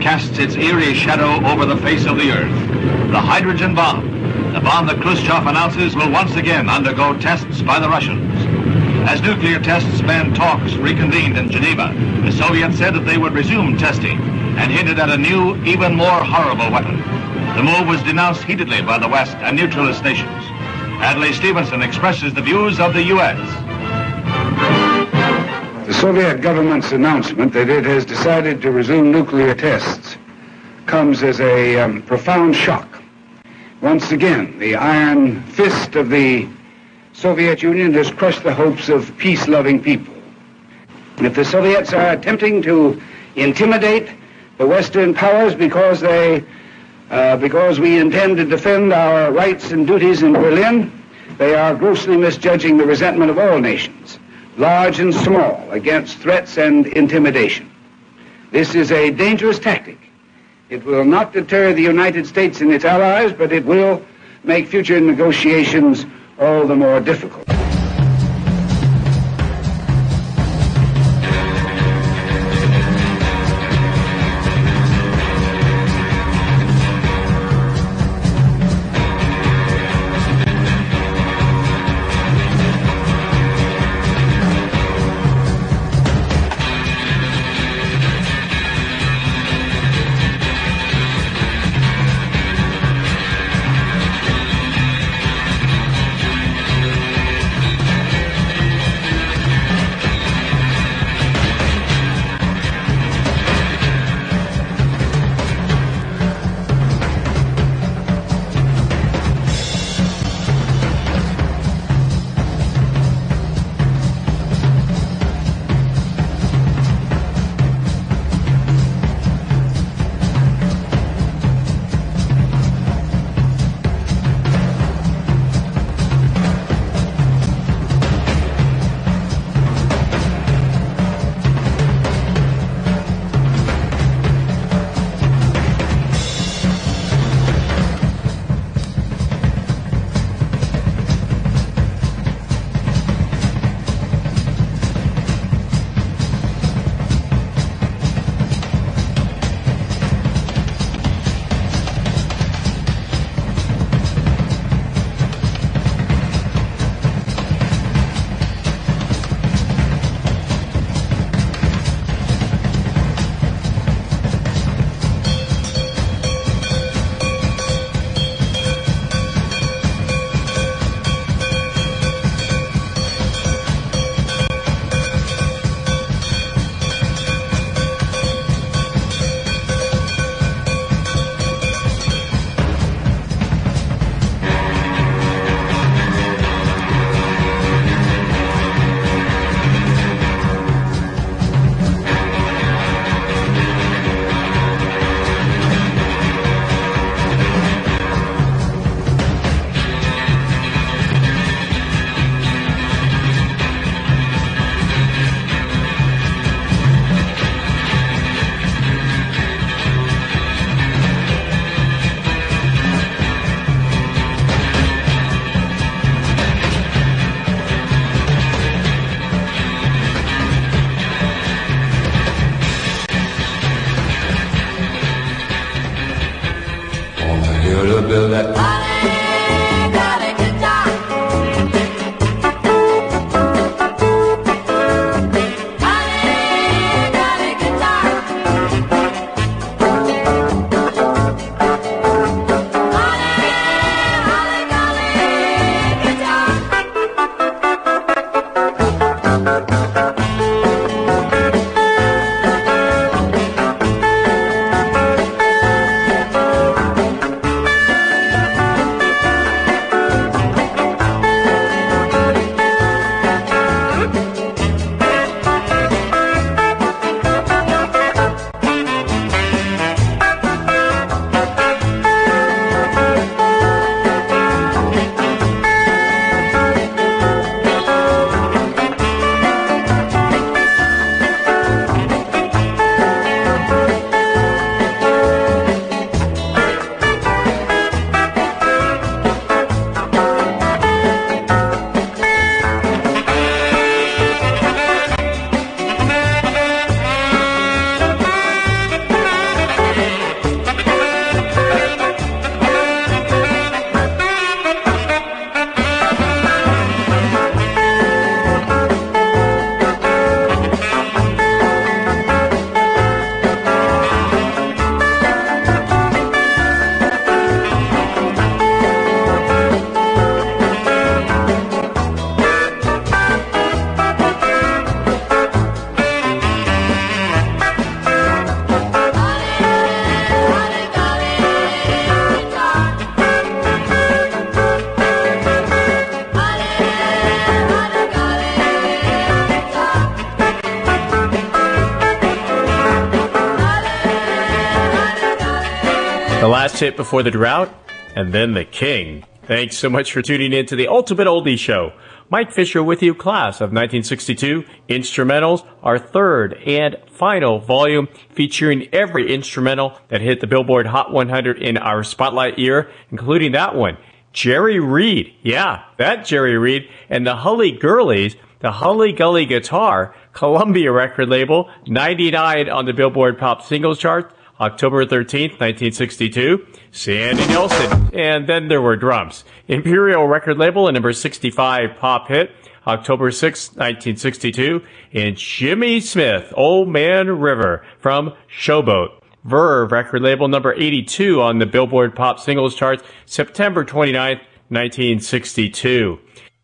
Casts its eerie shadow over the face of the earth. The hydrogen bomb. The bomb that Khrushchev announces will once again undergo tests by the Russians. As nuclear tests ban talks reconvened in Geneva, the Soviets said that they would resume testing and hinted at a new, even more horrible weapon. The move was denounced heatedly by the West and neutralist nations. Adlai Stevenson expresses the views of the U.S. The Soviet government's announcement that it has decided to resume nuclear tests comes as a um, profound shock. Once again, the iron fist of the Soviet Union has crushed the hopes of peace-loving people. If the Soviets are attempting to intimidate the Western powers because they, uh, because we intend to defend our rights and duties in Berlin, they are grossly misjudging the resentment of all nations, large and small, against threats and intimidation. This is a dangerous tactic. It will not deter the United States and its allies, but it will make future negotiations all the more difficult. Hit before the drought, and then the king. Thanks so much for tuning in to the Ultimate Oldie Show. Mike Fisher with you, class of 1962 instrumentals, our third and final volume featuring every instrumental that hit the Billboard Hot 100 in our spotlight year, including that one. Jerry Reed, yeah, that Jerry Reed, and the Hully Gurleys, the Hully Gully Guitar, Columbia record label, 99 on the Billboard Pop Singles chart, October 13th, 1962. Sandy Nelson. And then there were drums. Imperial record label, number 65 pop hit, October 6th, 1962. And Jimmy Smith, Old Man River from Showboat. Verve record label number 82 on the Billboard Pop Singles charts, September 29th, 1962.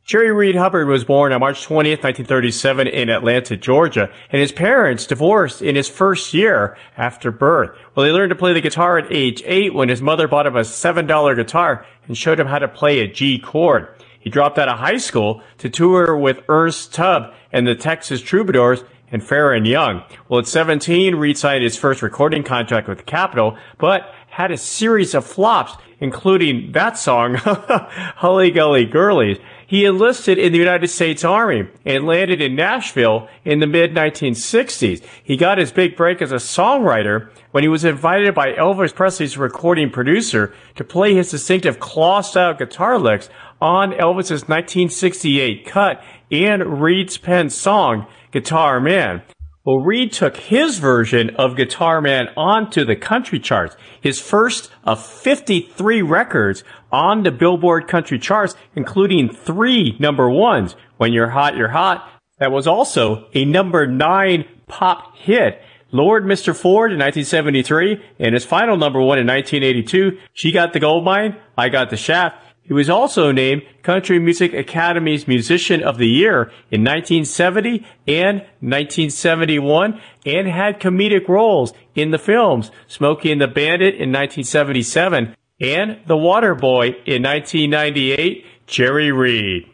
Jerry Reed Hubbard was born on March 20th, 1937 in Atlanta, Georgia, and his parents divorced in his first year after birth. Well, he learned to play the guitar at age 8 when his mother bought him a $7 guitar and showed him how to play a G chord. He dropped out of high school to tour with Ernest Tubb and the Texas Troubadours and Faron Young. Well, at 17, Reed signed his first recording contract with Capitol, but had a series of flops, including that song, Hully Gully Gurleys. He enlisted in the United States Army and landed in Nashville in the mid 1960s. He got his big break as a songwriter when he was invited by Elvis Presley's recording producer to play his distinctive claw style guitar licks on Elvis's 1968 cut and Reed's pen song, Guitar Man. Well, Reed took his version of Guitar Man onto the country charts, his first of 53 records on the Billboard country charts, including three number ones. When You're Hot, You're Hot. That was also a number nine pop hit. Lord Mr. Ford in 1973 and his final number one in 1982. She got the gold mine. I got the shaft. He was also named Country Music Academy's Musician of the Year in 1970 and 1971 and had comedic roles in the films Smokey and the Bandit in 1977 and The Water Boy in 1998, Jerry Reed.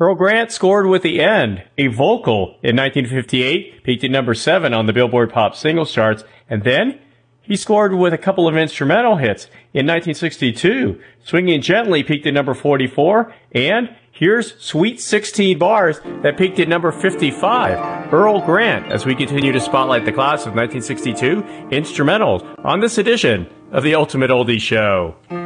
Earl Grant scored with the end, a vocal in 1958, peaked at number 7 on the Billboard Pop Singles charts, and then he scored with a couple of instrumental hits. In 1962, Swinging Gently peaked at number 44, and here's Sweet 16 Bars that peaked at number 55. Earl Grant, as we continue to spotlight the class of 1962 instrumentals on this edition of the Ultimate Oldie Show.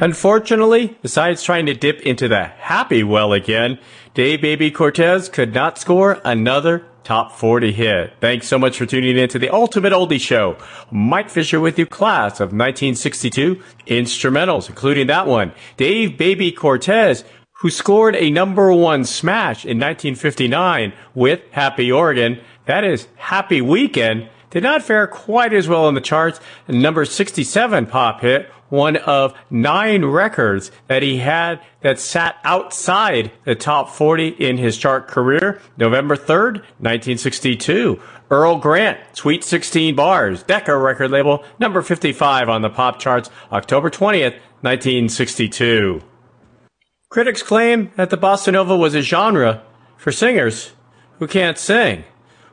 Unfortunately, besides trying to dip into the happy well again, Dave Baby Cortez could not score another top 40 hit. Thanks so much for tuning in to the Ultimate Oldie Show. Mike Fisher with you, class of 1962 instrumentals, including that one. Dave Baby Cortez, who scored a number one smash in 1959 with Happy Organ. That is Happy Weekend. Did not fare quite as well in the charts. Number 67 pop hit one of nine records that he had that sat outside the top 40 in his chart career. November 3rd, 1962. Earl Grant, Sweet 16 Bars, Decca record label, number 55 on the pop charts, October 20th, 1962. Critics claim that the bossa nova was a genre for singers who can't sing.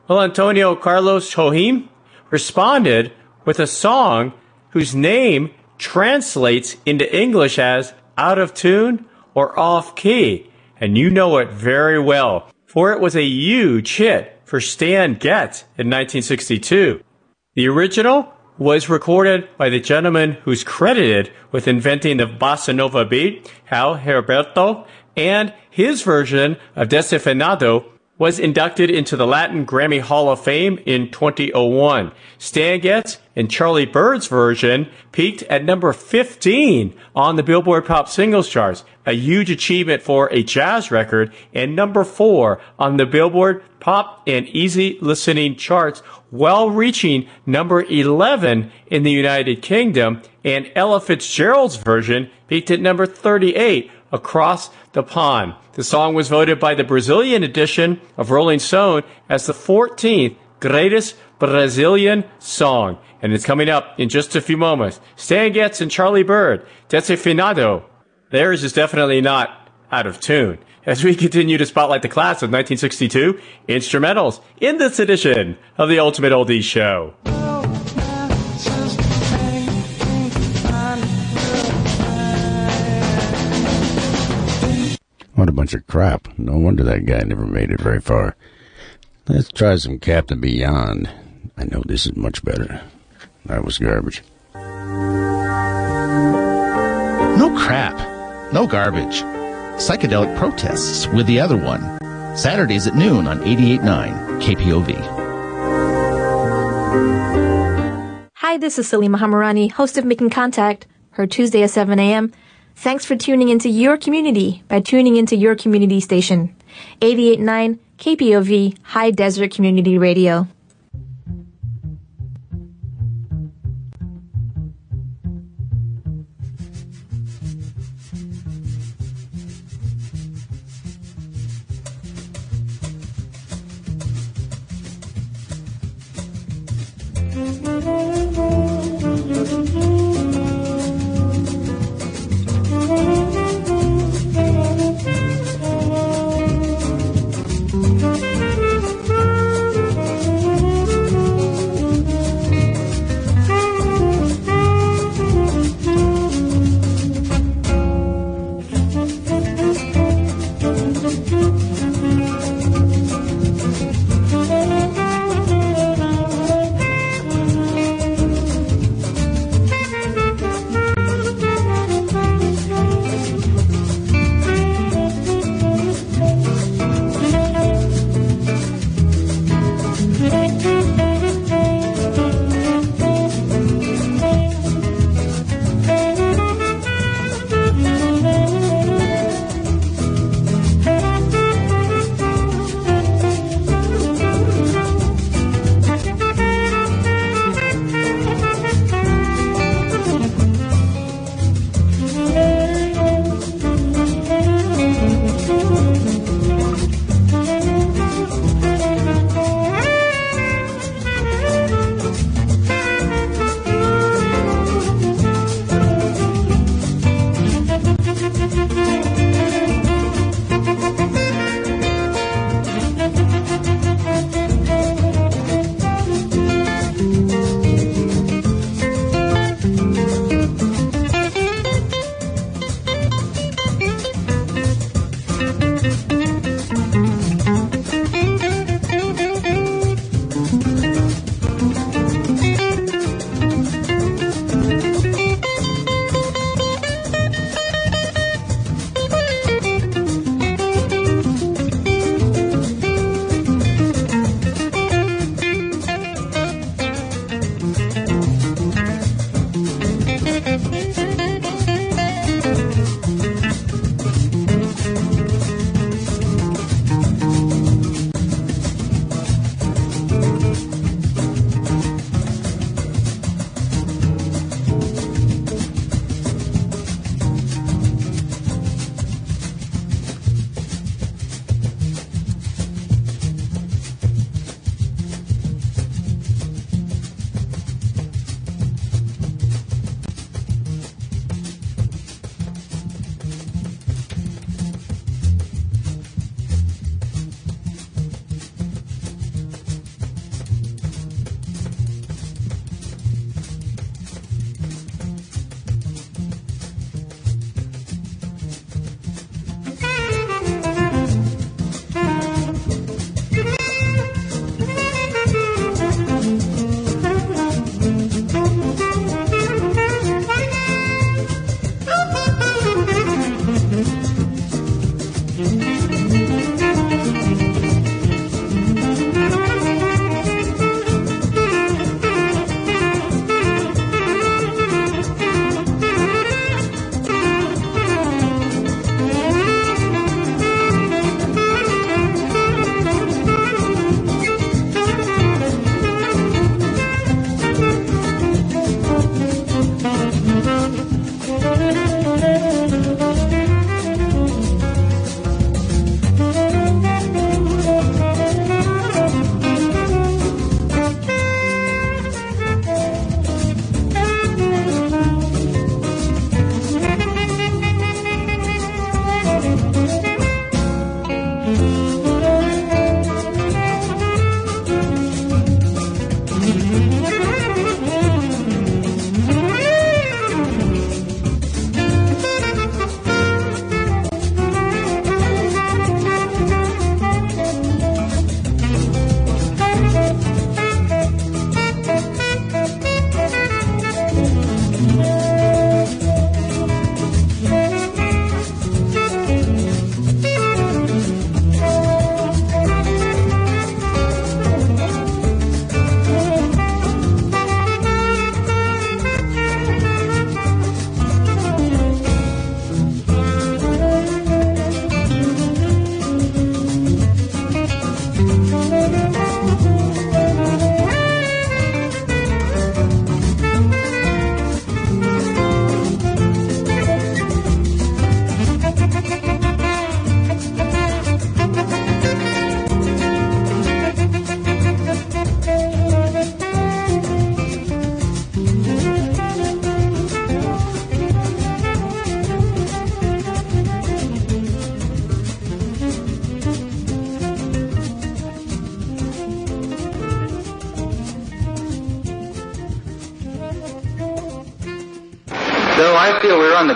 Well, Antonio Carlos Jobim responded with a song whose name translates into English as out of tune or off key, and you know it very well, for it was a huge hit for Stan Getz in 1962. The original was recorded by the gentleman who's credited with inventing the bossa nova beat, João Gilberto, and his version of Desafinado was inducted into the Latin Grammy Hall of Fame in 2001. Stan Getz and Charlie Byrd's version peaked at number 15 on the Billboard Pop Singles charts, a huge achievement for a jazz record, and number 4 on the Billboard Pop and Easy Listening charts, while reaching number 11 in the United Kingdom, and Ella Fitzgerald's version peaked at number 38 across the pond. The song was voted by the Brazilian edition of Rolling Stone as the 14th greatest Brazilian song. And it's coming up in just a few moments. Stan Getz and Charlie Byrd, Desafinado. Theirs is definitely not out of tune. As we continue to spotlight the class of 1962 instrumentals in this edition of the Ultimate Oldies Show. What a bunch of crap. No wonder that guy never made it very far. Let's try some Captain Beyond. I know this is much better. That was garbage. No crap. No garbage. Psychedelic protests with the other one. Saturdays at noon on 88.9 KPOV. Hi, this is Salima Hamirani, host of Making Contact, heard Tuesday at 7 a.m. Thanks for tuning into your community by tuning into your community station. 88.9 KPOV High Desert Community Radio.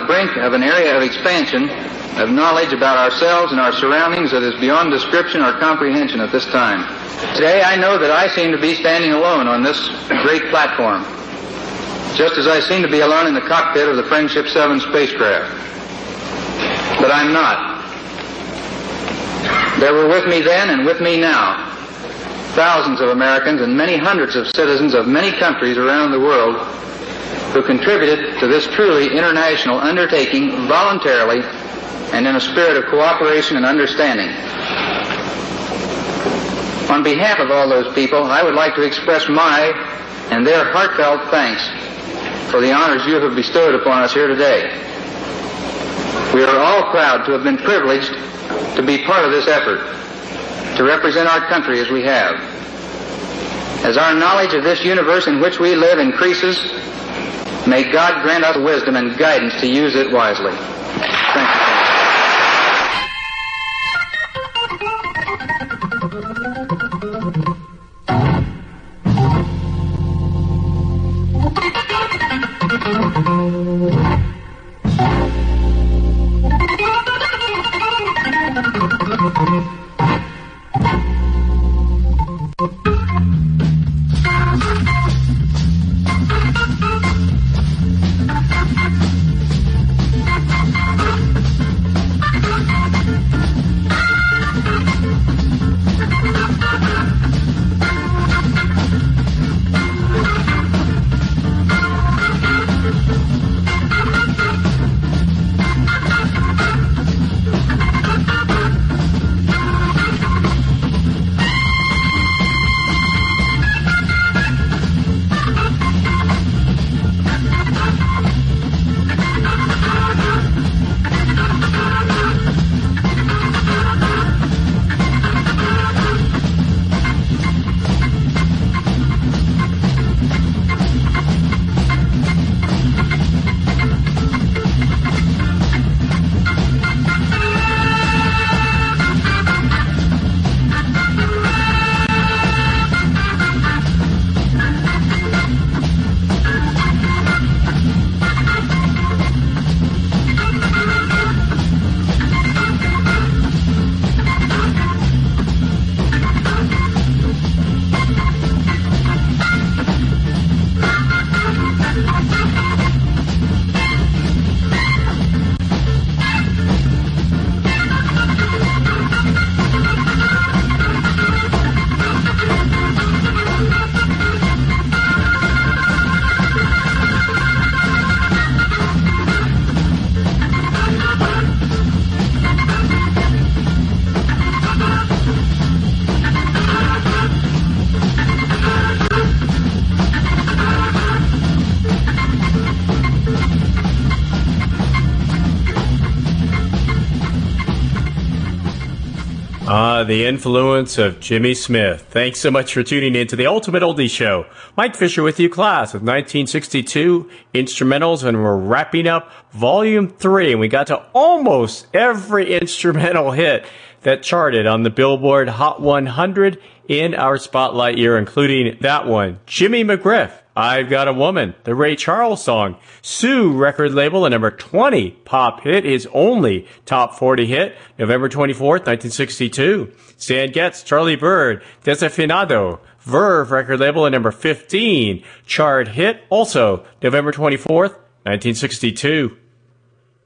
The brink of an area of expansion of knowledge about ourselves and our surroundings that is beyond description or comprehension at this time. Today I know that I seem to be standing alone on this great platform, just as I seem to be alone in the cockpit of the Friendship 7 spacecraft. But I'm not. There were with me then and with me now thousands of Americans and many hundreds of citizens of many countries around the world who contributed to this truly international undertaking voluntarily and in a spirit of cooperation and understanding. On behalf of all those people, I would like to express my and their heartfelt thanks for the honors you have bestowed upon us here today. We are all proud to have been privileged to be part of this effort, to represent our country as we have. As our knowledge of this universe in which we live increases, may God grant us wisdom and guidance to use it wisely. The influence of Jimmy Smith. Thanks so much for tuning in to the Ultimate Oldie Show. Mike Fisher with you, class, with 1962 instrumentals, and we're wrapping up Volume 3, and we got to almost every instrumental hit that charted on the Billboard Hot 100 in our spotlight year, including that one, Jimmy McGriff. I've Got a Woman, the Ray Charles song. Sue record label, a number 20 pop hit, his only top 40 hit, November 24th, 1962. Stan Getz, Charlie Byrd, Desafinado, Verve record label, a number 15 chart hit, also November 24th, 1962.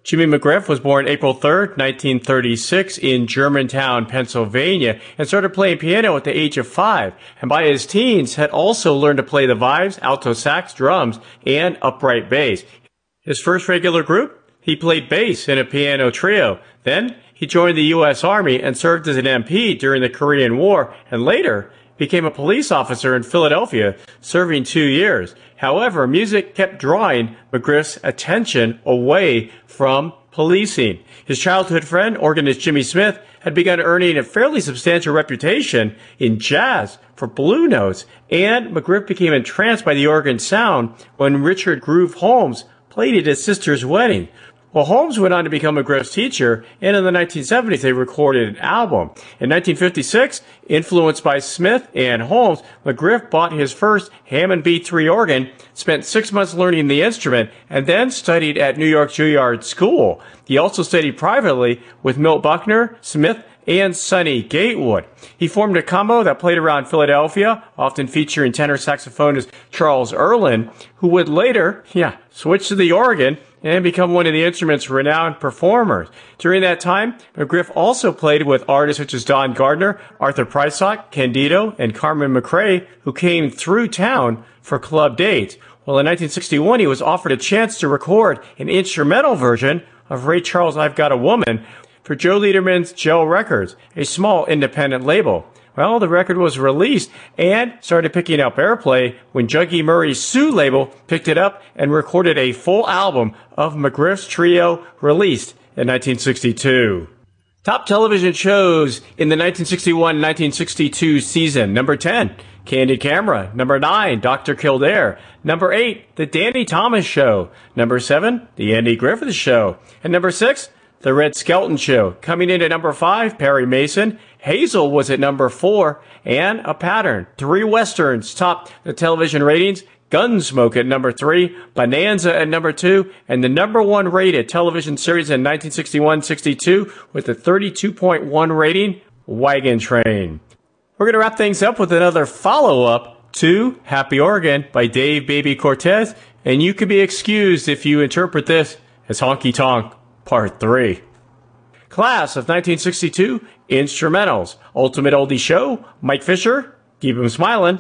Jimmy McGriff was born April 3rd, 1936 in Germantown, Pennsylvania, and started playing piano at the age of five. And by his teens, had also learned to play the vibes, alto sax, drums, and upright bass. His first regular group, he played bass in a piano trio. Then he joined the U.S. Army and served as an MP during the Korean War, and later became a police officer in Philadelphia, serving two years. However, music kept drawing McGriff's attention away from policing. His childhood friend, organist Jimmy Smith, had begun earning a fairly substantial reputation in jazz for blue notes, and McGriff became entranced by the organ sound when Richard Groove Holmes played at his sister's wedding. Well, Holmes went on to become a McGriff's teacher, and in the 1970s they recorded an album. In 1956, influenced by Smith and Holmes, McGriff bought his first Hammond B3 organ, spent six months learning the instrument, and then studied at New York Juilliard School. He also studied privately with Milt Buckner, Smith, and Sonny Gatewood. He formed a combo that played around Philadelphia, often featuring tenor saxophonist Charles Earland, who would later, yeah, switch to the organ and become one of the instrument's renowned performers. During that time, McGriff also played with artists such as Don Gardner, Arthur Prysock, Candido, and Carmen McRae, who came through town for club dates. Well, in 1961, he was offered a chance to record an instrumental version of Ray Charles' I've Got a Woman for Joe Lederman's Jell Records, a small independent label. Well, the record was released and started picking up airplay when Juggy Murray's Sue label picked it up and recorded a full album of McGriff's Trio released in 1962. Top television shows in the 1961-1962 season. Number 10, Candid Camera. Number 9, Dr. Kildare. Number 8, The Danny Thomas Show. Number 7, The Andy Griffith Show. And number 6, the Red Skelton Show. Coming in at number five, Perry Mason. Hazel was at number four, and A Pattern. Three westerns topped the television ratings. Gunsmoke at number three, Bonanza at number two, and the number one rated television series in 1961-62 with a 32.1 rating, Wagon Train. We're going to wrap things up with another follow-up to Happy Organ by Dave Baby Cortez, and you can be excused if you interpret this as honky tonk. Part 3. Class of 1962 Instrumentals. Ultimate Oldie Show. Mike Fisher. Keep him smiling.